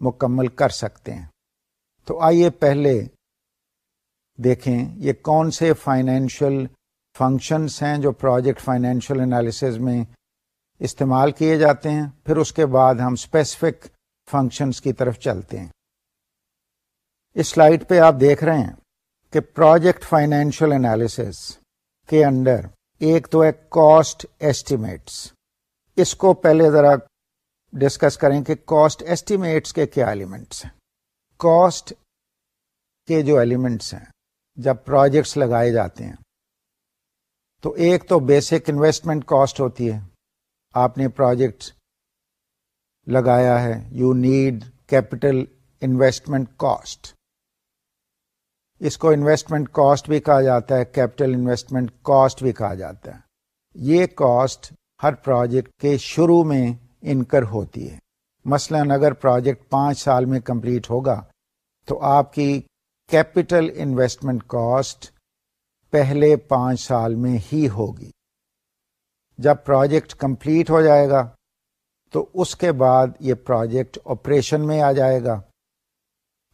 مکمل کر سکتے ہیں؟ تو آئیے پہلے دیکھیں یہ کون سے فائنینشیل فنکشنس ہیں جو پروجیکٹ فائنینشیل انالیسز میں استعمال کیے جاتے ہیں، پھر اس کے بعد ہم اسپیسیفک فنکشنس کی طرف چلتے ہیں۔ اس سلائڈ پہ آپ دیکھ رہے ہیں کہ پروجیکٹ فائنینشیل انالیسز کے انڈر ایک تو ہے کاسٹ ایسٹیمیٹس اس کو پہلے ذرا ڈسکس کریں کہ کاسٹ ایسٹیمیٹس کے کیا ایلیمنٹس ہیں۔ کاسٹ کے جو ایلیمنٹس ہیں، جب پروجیکٹس لگائے جاتے ہیں، تو ایک تو بیسک انویسٹمنٹ کاسٹ ہوتی ہے۔ آپ نے پروجیکٹ لگایا ہے you need capital investment cost اس کو انویسٹمنٹ کاسٹ بھی کہا جاتا ہے کیپٹل انویسٹمنٹ کاسٹ بھی کہا جاتا ہے۔ یہ کاسٹ ہر پروجیکٹ کے شروع میں انکر ہوتی ہے۔ مثلا اگر پروجیکٹ پانچ سال میں کمپلیٹ ہوگا، تو آپ کی کیپٹل انویسٹمنٹ کاسٹ پہلے پانچ سال میں ہی ہوگی۔ جب پروجیکٹ کمپلیٹ ہو جائے گا، تو اس کے بعد یہ پروجیکٹ آپریشن میں آ جائے گا۔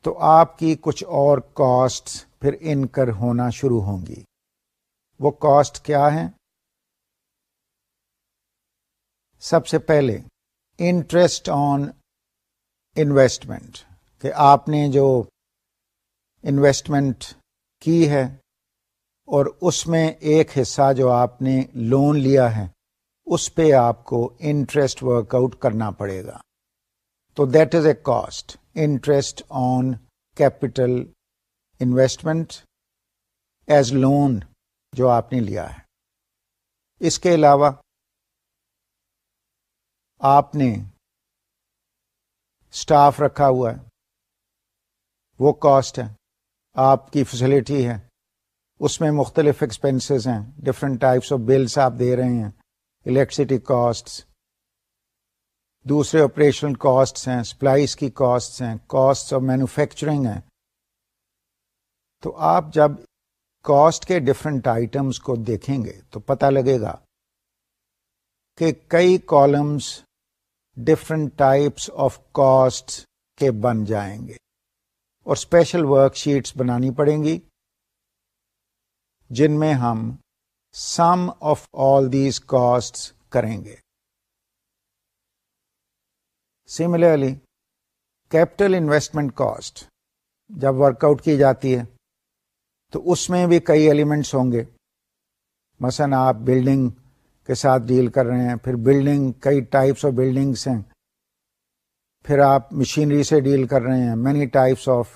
تو آپ کی کچھ اور کاسٹ پھر انکر ہونا شروع ہوں گی۔ وہ کاسٹ کیا ہے سب سے پہلے انٹرسٹ آن انویسٹمنٹ کہ آپ نے جو انویسٹمنٹ کی ہے اور اس میں ایک حصہ جو آپ نے لون لیا ہے، اس پہ آپ کو انٹرسٹ ورک آؤٹ کرنا پڑے گا۔ تو that is a cost interest on capital investment as loan جو آپ نے لیا ہے۔ اس کے علاوہ آپ نے اسٹاف رکھا ہوا ہے۔ وہ کاسٹ ہے۔ آپ کی فیسلٹی ہے۔ اس میں مختلف ایکسپینسز ہیں۔ ڈفرنٹ ٹائپس آف بلس آپ دے رہے ہیں۔ الیکٹریسٹی کاسٹ دوسرے آپریشنل کاسٹ ہیں۔ سپلائز کی کاسٹ ہیں۔ کاسٹ آف مینوفیکچرنگ ہیں۔ تو آپ جب کاسٹ کے ڈفرنٹ آئٹمس کو دیکھیں گے تو پتہ لگے گا کہ کئی columns different types of cost کے بن جائیں گے اور اسپیشل ورک شیٹس بنانی پڑیں گی جن میں ہم sum of all these cost کریں گے۔ سملرلی کیپٹل انویسٹمنٹ کاسٹ جب ورک آؤٹ کی جاتی ہے تو اس میں بھی کئی ایلیمنٹس ہوں گے۔ مثلا آپ بلڈنگ کے ساتھ ڈیل کر رہے ہیں، پھر بلڈنگ کئی ٹائپس آف بلڈنگس ہیں۔ پھر آپ مشینری سے ڈیل کر رہے ہیں۔ Many types of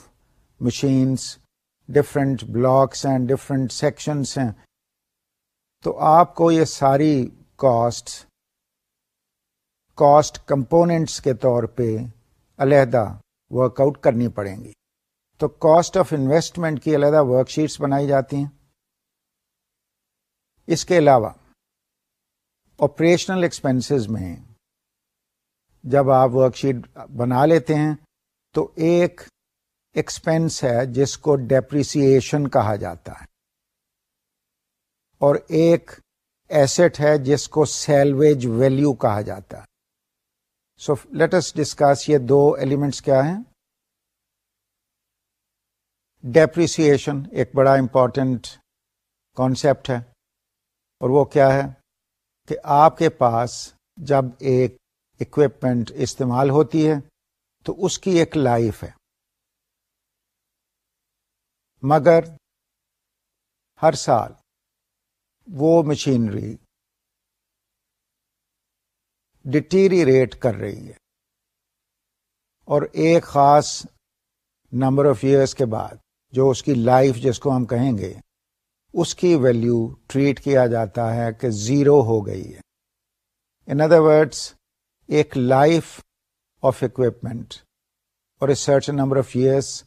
machines different blocks and different sections ہیں۔ تو آپ کو یہ ساری کاسٹ کاسٹ کمپوننٹس کے طور پہ علیحدہ ورک آؤٹ کرنی پڑیں گی۔ تو کاسٹ آف انویسٹمنٹ کی علیحدہ ورک شیٹس بنائی جاتی ہیں۔ اس کے علاوہ آپریشنل ایکسپینسز میں جب آپ ورک شیٹ بنا لیتے ہیں تو ایک ایکسپینس ہے جس کو ڈیپریسیشن کہا جاتا ہے۔ اور ایک ایسٹ ہے جس کو سیلویج ویلو کہا جاتا ہے۔ سو لیٹس ڈسکس یہ دو ایلیمنٹس کیا ہیں۔ ڈیپریسیشن ایک بڑا امپورٹنٹ کانسیپٹ ہے اور وہ کیا ہے؟ کہ آپ کے پاس جب ایک اکوپمنٹ استعمال ہوتی ہے، تو اس کی ایک لائف ہے۔ مگر ہر سال وہ مشینری ڈٹیریٹ کر رہی ہے۔ اور ایک خاص نمبر آف ایئرس کے بعد جو اس کی لائف جس کو ہم کہیں گے اس کی ویلو ٹریٹ کیا جاتا ہے کہ زیرو ہو گئی ہے۔ ان ادر ورڈس ایک لائف آف اکوپمنٹ اور a certain number of years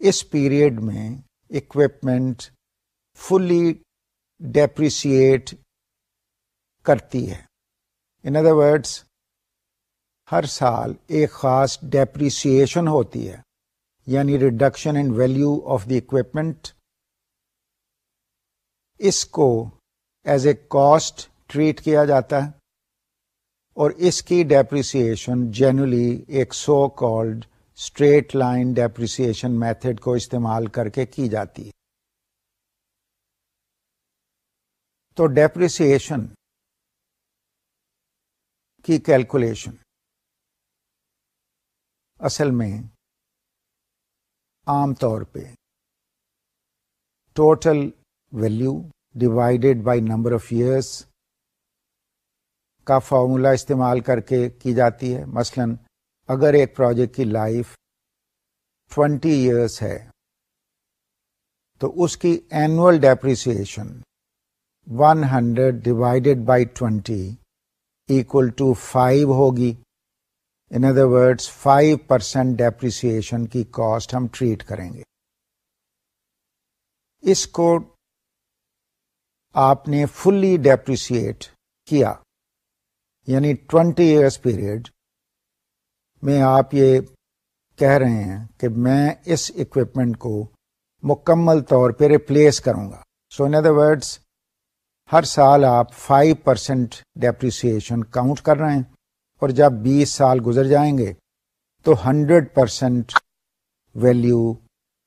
us period میں اکوپمنٹ فلی ڈیپریسیٹ کرتی ہے۔ ان ادر ورڈس ہر سال ایک خاص ڈیپریسیشن ہوتی ہے یعنی reduction in value of the equipment اس کو ایز اے کاسٹ ٹریٹ کیا جاتا ہے اور اس کی ڈیپریسیشن جنرلی ایک so called straight line depreciation method کو استعمال کر کے کی جاتی ہے۔ تو ڈیپریسیشن کی کیلکولیشن اصل میں عام طور پہ total value divided by number of years کا فارمولا استعمال کر کے کی جاتی ہے۔ مثلا اگر ایک پروجیکٹ کی لائف ٹوینٹی ایئرس ہے، تو اس کی annual depreciation one hundred divided by twenty equal to five ہوگی۔ In other words five percent depreciation کی کاسٹ ہم ٹریٹ کریں گے۔ اس کو آپ نے فلی ڈیپریسیٹ کیا یعنی ٹوینٹی ایئرس پیریڈ میں آپ یہ کہہ رہے ہیں کہ میں اس اکوپمنٹ کو مکمل طور پہ ریپلیس کروں گا۔ سو ان ادر ورڈس ہر سال آپ فائیو پرسینٹ ڈیپریسیشن کاؤنٹ کر رہے ہیں اور جب بیس سال گزر جائیں گے تو hundred percent value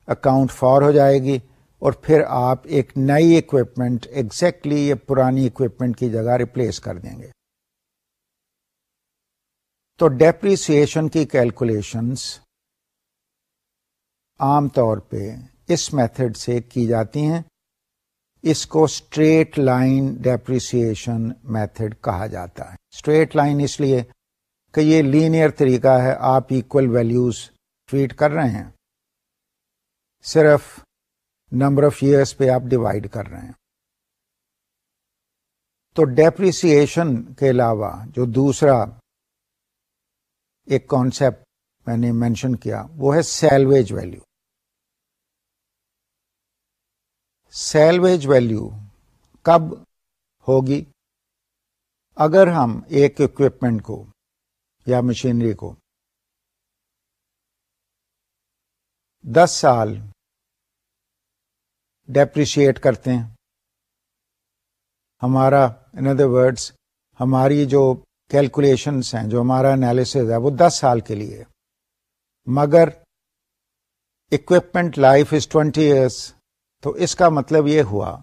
account for ہو جائے گی۔ اور پھر آپ ایک نئی اکوپمنٹ ایگزیکٹلی یہ پرانی اکوپمنٹ کی جگہ ریپلیس کر دیں گے۔ تو ڈیپریسیشن کی کیلکولیشنس عام طور پہ اس میتھڈ سے کی جاتی ہیں۔ اس کو اسٹریٹ لائن ڈیپریسیشن میتھڈ کہا جاتا ہے۔ اسٹریٹ لائن اس لیے کہ یہ لینئر طریقہ ہے، آپ ایکول ویلیوز ٹریٹ کر رہے ہیں۔ صرف نمبر آف ایئرس پہ آپ ڈیوائڈ کر رہے ہیں۔ تو ڈیپریسیشن کے علاوہ جو دوسرا ایک کانسیپٹ میں نے مینشن کیا، وہ ہے سیلویج ویلو سیلویج ویلو کب ہوگی؟ اگر ہم ایک اکوپمنٹ کو یا مشینری کو دس سال ڈیپریشیٹ کرتے ہیں۔ ہمارا ان ادر ورڈس ہماری جو کیلکولیشنس ہیں، جو ہمارا انالیس ہے، وہ دس سال کے لیے مگر equipment life is twenty years تو اس کا مطلب یہ ہوا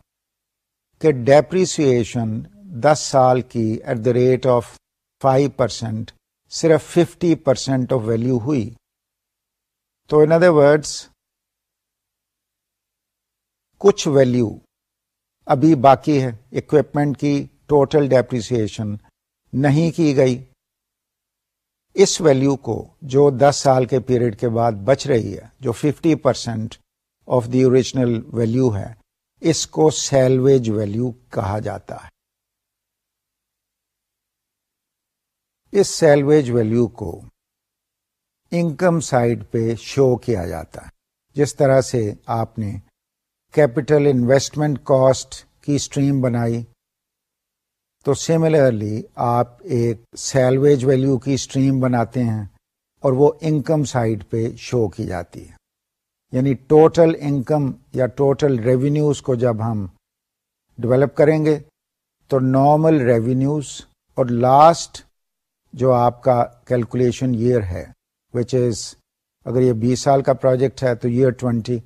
کہ ڈیپریسیشن دس سال کی at the rate of five percent صرف ففٹی پرسینٹ آف ویلو ہوئی۔ تو ان ادر ورڈس کچھ ویلو ابھی باقی ہے اکوپمنٹ کی ٹوٹل ڈیپریسیشن نہیں کی گئی۔ اس ویلو کو جو دس سال کے پیریڈ کے بعد بچ رہی ہے، جو fifty percent of the original value ہے، اس کو سیلویج ویلو کہا جاتا ہے۔ اس سیلویج ویلو کو انکم سائڈ پہ شو کیا جاتا ہے، جس طرح سے آپ نے کیپٹل انویسٹمنٹ کاسٹ کی اسٹریم بنائی۔ تو سملرلی آپ ایک سیلویج ویلو کی اسٹریم بناتے ہیں اور وہ انکم سائڈ پہ شو کی جاتی ہے۔ یعنی ٹوٹل انکم یا ٹوٹل ریونیوز کو جب ہم ڈیولپ کریں گے، تو نارمل ریونیوز اور لاسٹ جو آپ کا کیلکولیشن ایئر ہے وچ از اگر یہ بیس سال کا پروجیکٹ ہے تو ایئر ٹوینٹی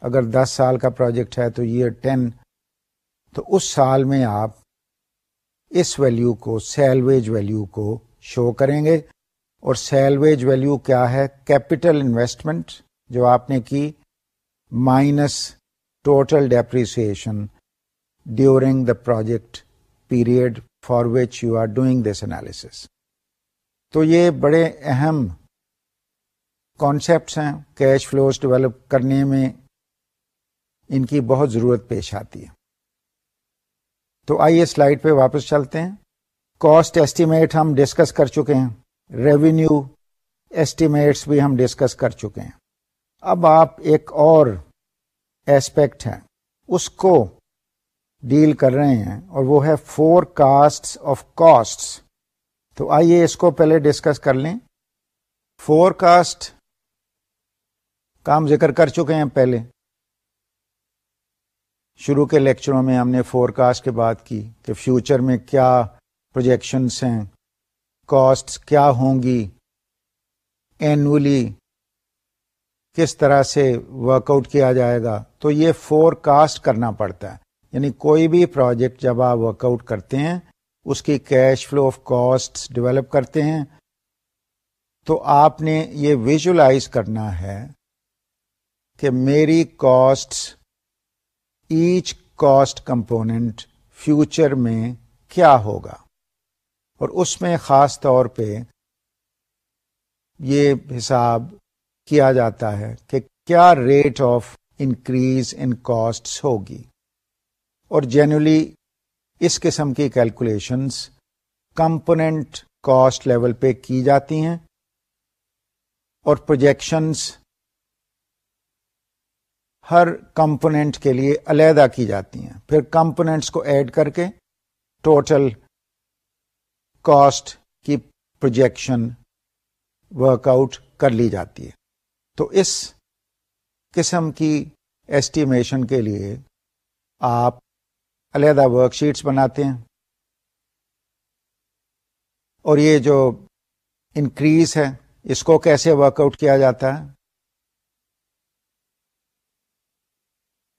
اگر دس سال کا پروجیکٹ ہے تو ایئر ٹین تو اس سال میں آپ اس ویلو کو سیلویج ویلو کو شو کریں گے۔ اور سیلویج ویلو کیا ہے؟ کیپٹل انویسٹمنٹ جو آپ نے کی minus total depreciation during the project period for which you are doing this analysis تو یہ بڑے اہم کانسیپٹس ہیں۔ کیش فلوز ڈیولپ کرنے میں ان کی بہت ضرورت پیش آتی ہے۔ تو آئیے سلائڈ پہ واپس چلتے ہیں۔ کاسٹ ایسٹیمیٹ ہم ڈسکس کر چکے ہیں۔ ریونیو ایسٹیمیٹس بھی ہم ڈسکس کر چکے ہیں۔ اب آپ ایک اور ایسپیکٹ ہے اس کو ڈیل کر رہے ہیں اور وہ ہے فور کاسٹ آف کاسٹ تو آئیے اس کو پہلے ڈسکس کر لیں۔ فور کاسٹ کا ہم ذکر کر چکے ہیں پہلے۔ شروع کے لیکچروں میں ہم نے فور کاسٹ کی بات کی کہ فیوچر میں کیا پروجیکشنس ہیں کاسٹ کیا ہوں گی اینولی کس طرح سے ورک آؤٹ کیا جائے گا. تو یہ فور کاسٹ کرنا پڑتا ہے. یعنی کوئی بھی پروجیکٹ جب آپ ورک آؤٹ کرتے ہیں، اس کی cash flow of cost develop کرتے ہیں، تو آپ نے یہ ویژلائز کرنا ہے کہ میری cost each cost component future میں کیا ہوگا؟ اور اس میں خاص طور پہ یہ حساب کیا جاتا ہے کہ کیا rate of increase in cost ہوگی۔ اور جنرلی اس قسم کی کیلکولیشنس کمپوننٹ کاسٹ لیول پہ کی جاتی ہیں اور پروجیکشنس ہر کمپوننٹ کے لیے علیحدہ کی جاتی ہیں۔ پھر کمپوننٹس کو ایڈ کر کے ٹوٹل کاسٹ کی پروجیکشن ورک آؤٹ کر لی جاتی ہے۔ تو اس قسم کی ایسٹیمیشن کے لیے آپ علیحدہ ورک شیٹس بناتے ہیں۔ اور یہ جو انکریز ہے، اس کو کیسے ورک آؤٹ کیا جاتا ہے؟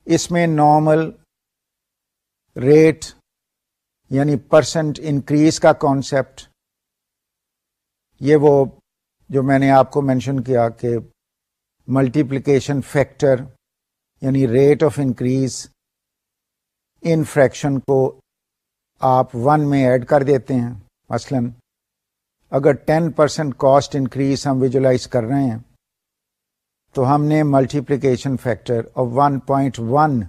اس میں نارمل ریٹ یعنی پرسنٹ انکریز کا کانسیپٹ یہ وہ جو میں نے آپ کو مینشن کیا کہ ملٹیپلیکیشن فیکٹر یعنی rate of increase in fraction کو آپ ون میں ایڈ کر دیتے ہیں. مثلا اگر ٹین پرسینٹ کاسٹ انکریز ہم ویژلائز کر رہے ہیں تو ہم نے multiplication factor of one point one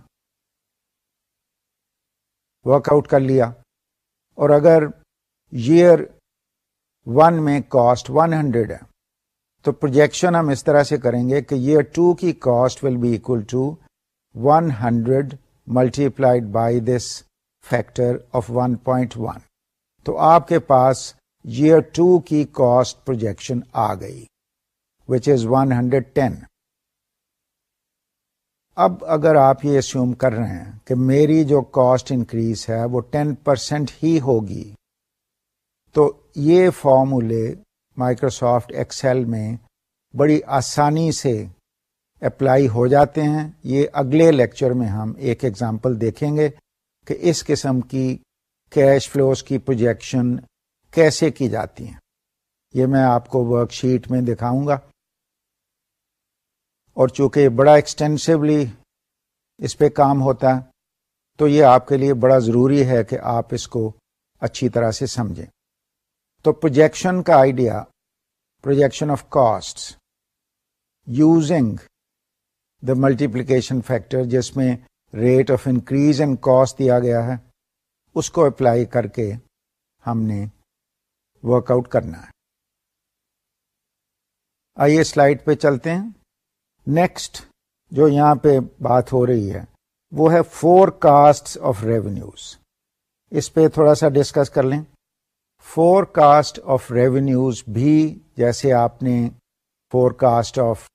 work out کر لیا۔ اور اگر ایئر ون میں کاسٹ ون ہنڈریڈ ہے، تو پروجیکشن ہم اس طرح سے کریں گے کہ ایئر ٹو کی cost will be equal to one hundred multiplied by this factor of one point one تو آپ کے پاس ایئر ٹو کی کاسٹ پروجیکشن آ گئی۔ Which is one hundred ten اب اگر آپ یہ اسیوم کر رہے ہیں کہ میری جو کاسٹ انکریز ہے وہ ٹین پرسینٹ ہی ہوگی، تو یہ فارمولے مائکروسافٹ ایکسل میں بڑی آسانی سے اپلائی ہو جاتے ہیں۔ یہ اگلے لیکچر میں ہم ایک ایگزامپل دیکھیں گے کہ اس قسم کی کیش فلوز کی پروجیکشن کیسے کی جاتی ہیں۔ یہ میں آپ کو ورک شیٹ میں دکھاؤں گا۔ اور چونکہ بڑا ایکسٹینسولی اس پہ کام ہوتا ہے، تو یہ آپ کے لیے بڑا ضروری ہے کہ آپ اس کو اچھی طرح سے سمجھیں۔ تو پروجیکشن کا idea projection of cost using the multiplication factor جس میں rate of increase and cost دیا گیا ہے، اس کو اپلائی کر کے ہم نے ورک آؤٹ کرنا ہے۔ آئیے سلائڈ پہ چلتے ہیں۔ نیکسٹ جو یہاں پہ بات ہو رہی ہے، وہ ہے فور کاسٹ آف ریونیوز اس پہ تھوڑا سا ڈسکس کر لیں۔ فور کاسٹ آف ریونیوز بھی جیسے آپ نے فور کاسٹ آف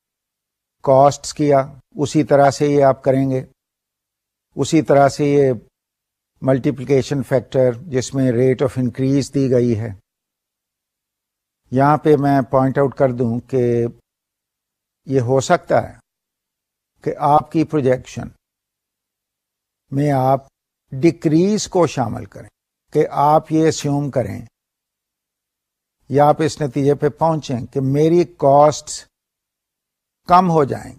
کاسٹ کیا، اسی طرح سے یہ آپ کریں گے۔ اسی طرح سے یہ ملٹیپلیکیشن فیکٹر جس میں ریٹ آف انکریز دی گئی ہے۔ یہاں پہ میں پوائنٹ آؤٹ کر دوں کہ یہ ہو سکتا ہے کہ آپ کی پروجیکشن میں آپ ڈکریز کو شامل کریں، کہ آپ یہ اسیوم کریں یا آپ اس نتیجے پہ پہنچیں کہ میری کاسٹ کم ہو جائیں،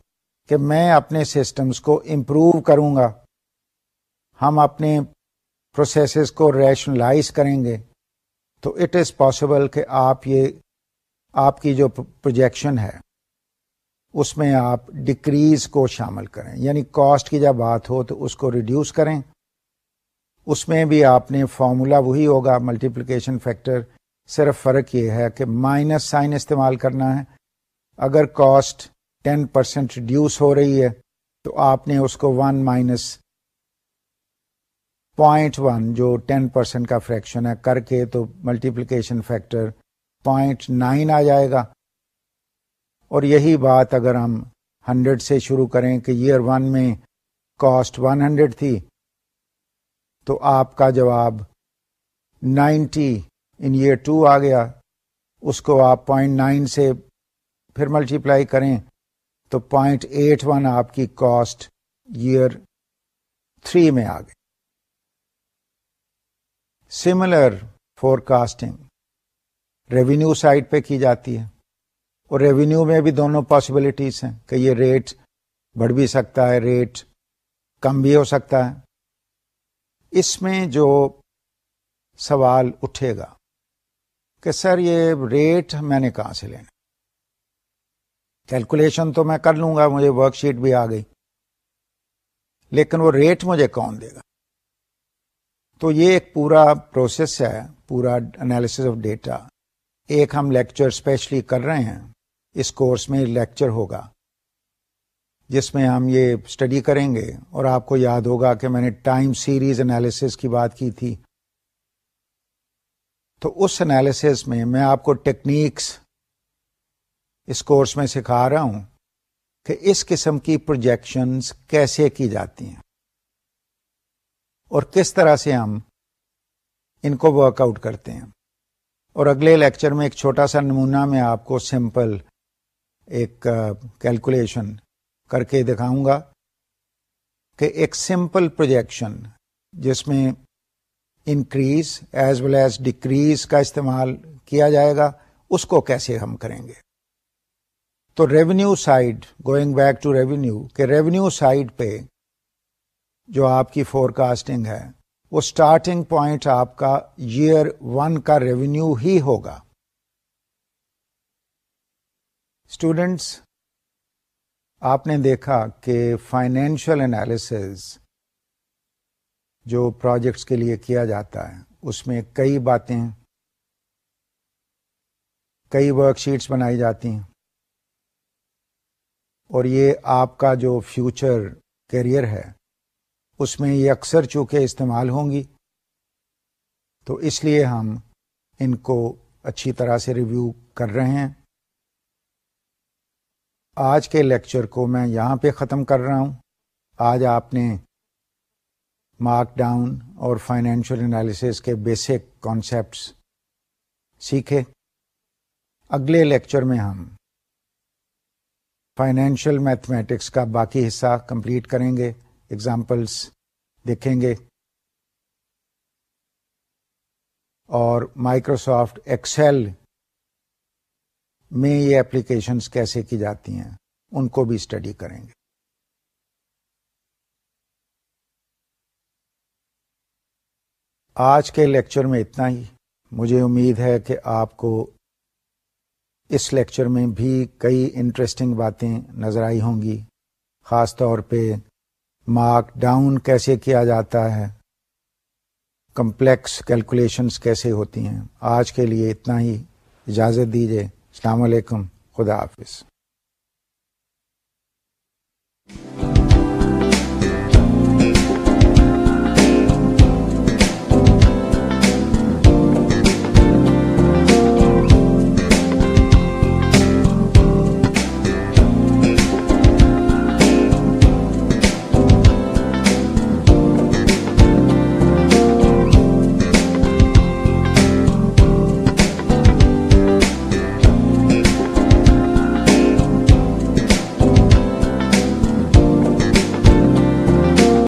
کہ میں اپنے سسٹمز کو امپروو کروں گا، ہم اپنے پروسیسز کو ریشنلائز کریں گے۔ تو اٹ از پاسبل کہ آپ یہ، آپ کی جو پروجیکشن ہے اس میں آپ ڈکریز کو شامل کریں۔ یعنی کاسٹ کی جب بات ہو تو اس کو ریڈیوس کریں۔ اس میں بھی آپ نے فارمولا وہی ہوگا ملٹیپلیکیشن فیکٹر صرف فرق یہ ہے کہ مائنس سائن استعمال کرنا ہے۔ اگر کاسٹ ٹین پرسینٹ ریڈیوس ہو رہی ہے تو آپ نے اس کو ون مائنس پوائنٹ ون جو ٹین پرسینٹ کا فریکشن ہے، کر کے تو ملٹیپلیکیشن فیکٹر پوائنٹ نائن آ جائے گا۔ اور یہی بات اگر ہم ہنڈریڈ سے شروع کریں کہ ایئر ون میں کاسٹ ون ہنڈریڈ تھی، تو آپ کا جواب نائنٹی ان ایئر ٹو آ گیا۔ اس کو آپ پوائنٹ نائن سے پھر ملٹیپلائی کریں، تو پوائنٹ ایٹ ون آپ کی کاسٹ ایئر تھری میں آ گئی۔ Similar forecasting revenue side پہ کی جاتی ہے۔ اور ریونیو میں بھی دونوں پاسبلٹیز ہیں کہ یہ ریٹ بڑھ بھی سکتا ہے ریٹ کم بھی ہو سکتا ہے۔ اس میں جو سوال اٹھے گا کہ سر یہ ریٹ میں نے کہاں سے لینا؟ کیلکولیشن تو میں کر لوں گا، مجھے ورک شیٹ بھی آ گئی۔ لیکن وہ ریٹ مجھے کون دے گا؟ تو یہ ایک پورا پروسیس ہے، پورا انالیس آف ڈیٹا ایک ہم لیکچر اسپیشلی کر رہے ہیں۔ اس کورس میں لیکچر ہوگا، جس میں ہم یہ اسٹڈی کریں گے اور آپ کو یاد ہوگا کہ میں نے ٹائم سیریز انالیس کی بات کی تھی۔ تو اس انالیس میں میں آپ کو ٹیکنیکس اس کورس میں سکھا رہا ہوں کہ اس قسم کی پروجیکشنز کیسے کی جاتی ہیں اور کس طرح سے ہم ان کو ورک آؤٹ کرتے ہیں۔ اور اگلے لیکچر میں ایک چھوٹا سا نمونہ میں آپ کو سمپل ایک کیلکولیشن کر کے دکھاؤں گا کہ ایک سمپل پروجیکشن جس میں increase as well as decrease کا استعمال کیا جائے گا، اس کو کیسے ہم کریں گے؟ تو revenue side going back to revenue کہ ریونیو سائڈ پہ جو آپ کی فور کاسٹنگ ہے، وہ اسٹارٹنگ پوائنٹ آپ کا ایئر ون کا ریونیو ہی ہوگا۔ اسٹوڈینٹس آپ نے دیکھا کہ فائنینشیل انالیس جو پروجیکٹس کے لیے کیا جاتا ہے، اس میں کئی باتیں، کئی ورک شیٹس بنائی جاتی ہیں۔ اور یہ آپ کا جو فیوچر کیریئر ہے، اس میں یہ اکثر چونکہ استعمال ہوں گی۔ تو اس لیے ہم ان کو اچھی طرح سے ریویو کر رہے ہیں۔ آج کے لیکچر کو میں یہاں پہ ختم کر رہا ہوں۔ آج آپ نے مارک ڈاؤن اور فائنینشیل انالیسس کے بیسک کانسیپٹس سیکھے۔ اگلے لیکچر میں ہم فائنینشیل میتھمیٹکس کا باقی حصہ کمپلیٹ کریں گے ایگزامپلس دیکھیں گے۔ اور مائکروسافٹ ایکسل میں یہ اپلیکیشنس کیسے کی جاتی ہیں، ان کو بھی اسٹڈی کریں گے۔ آج کے لیکچر میں اتنا ہی۔ مجھے امید ہے کہ آپ کو اس لیکچر میں بھی کئی انٹرسٹنگ باتیں نظر آئی ہوں گی۔ خاص طور پہ مارک ڈاؤن کیسے کیا جاتا ہے کمپلیکس کیلکولیشنس کیسے ہوتی ہیں۔ آج کے لیے اتنا ہی۔ اجازت دیجیے السلام علیکم خدا حافظ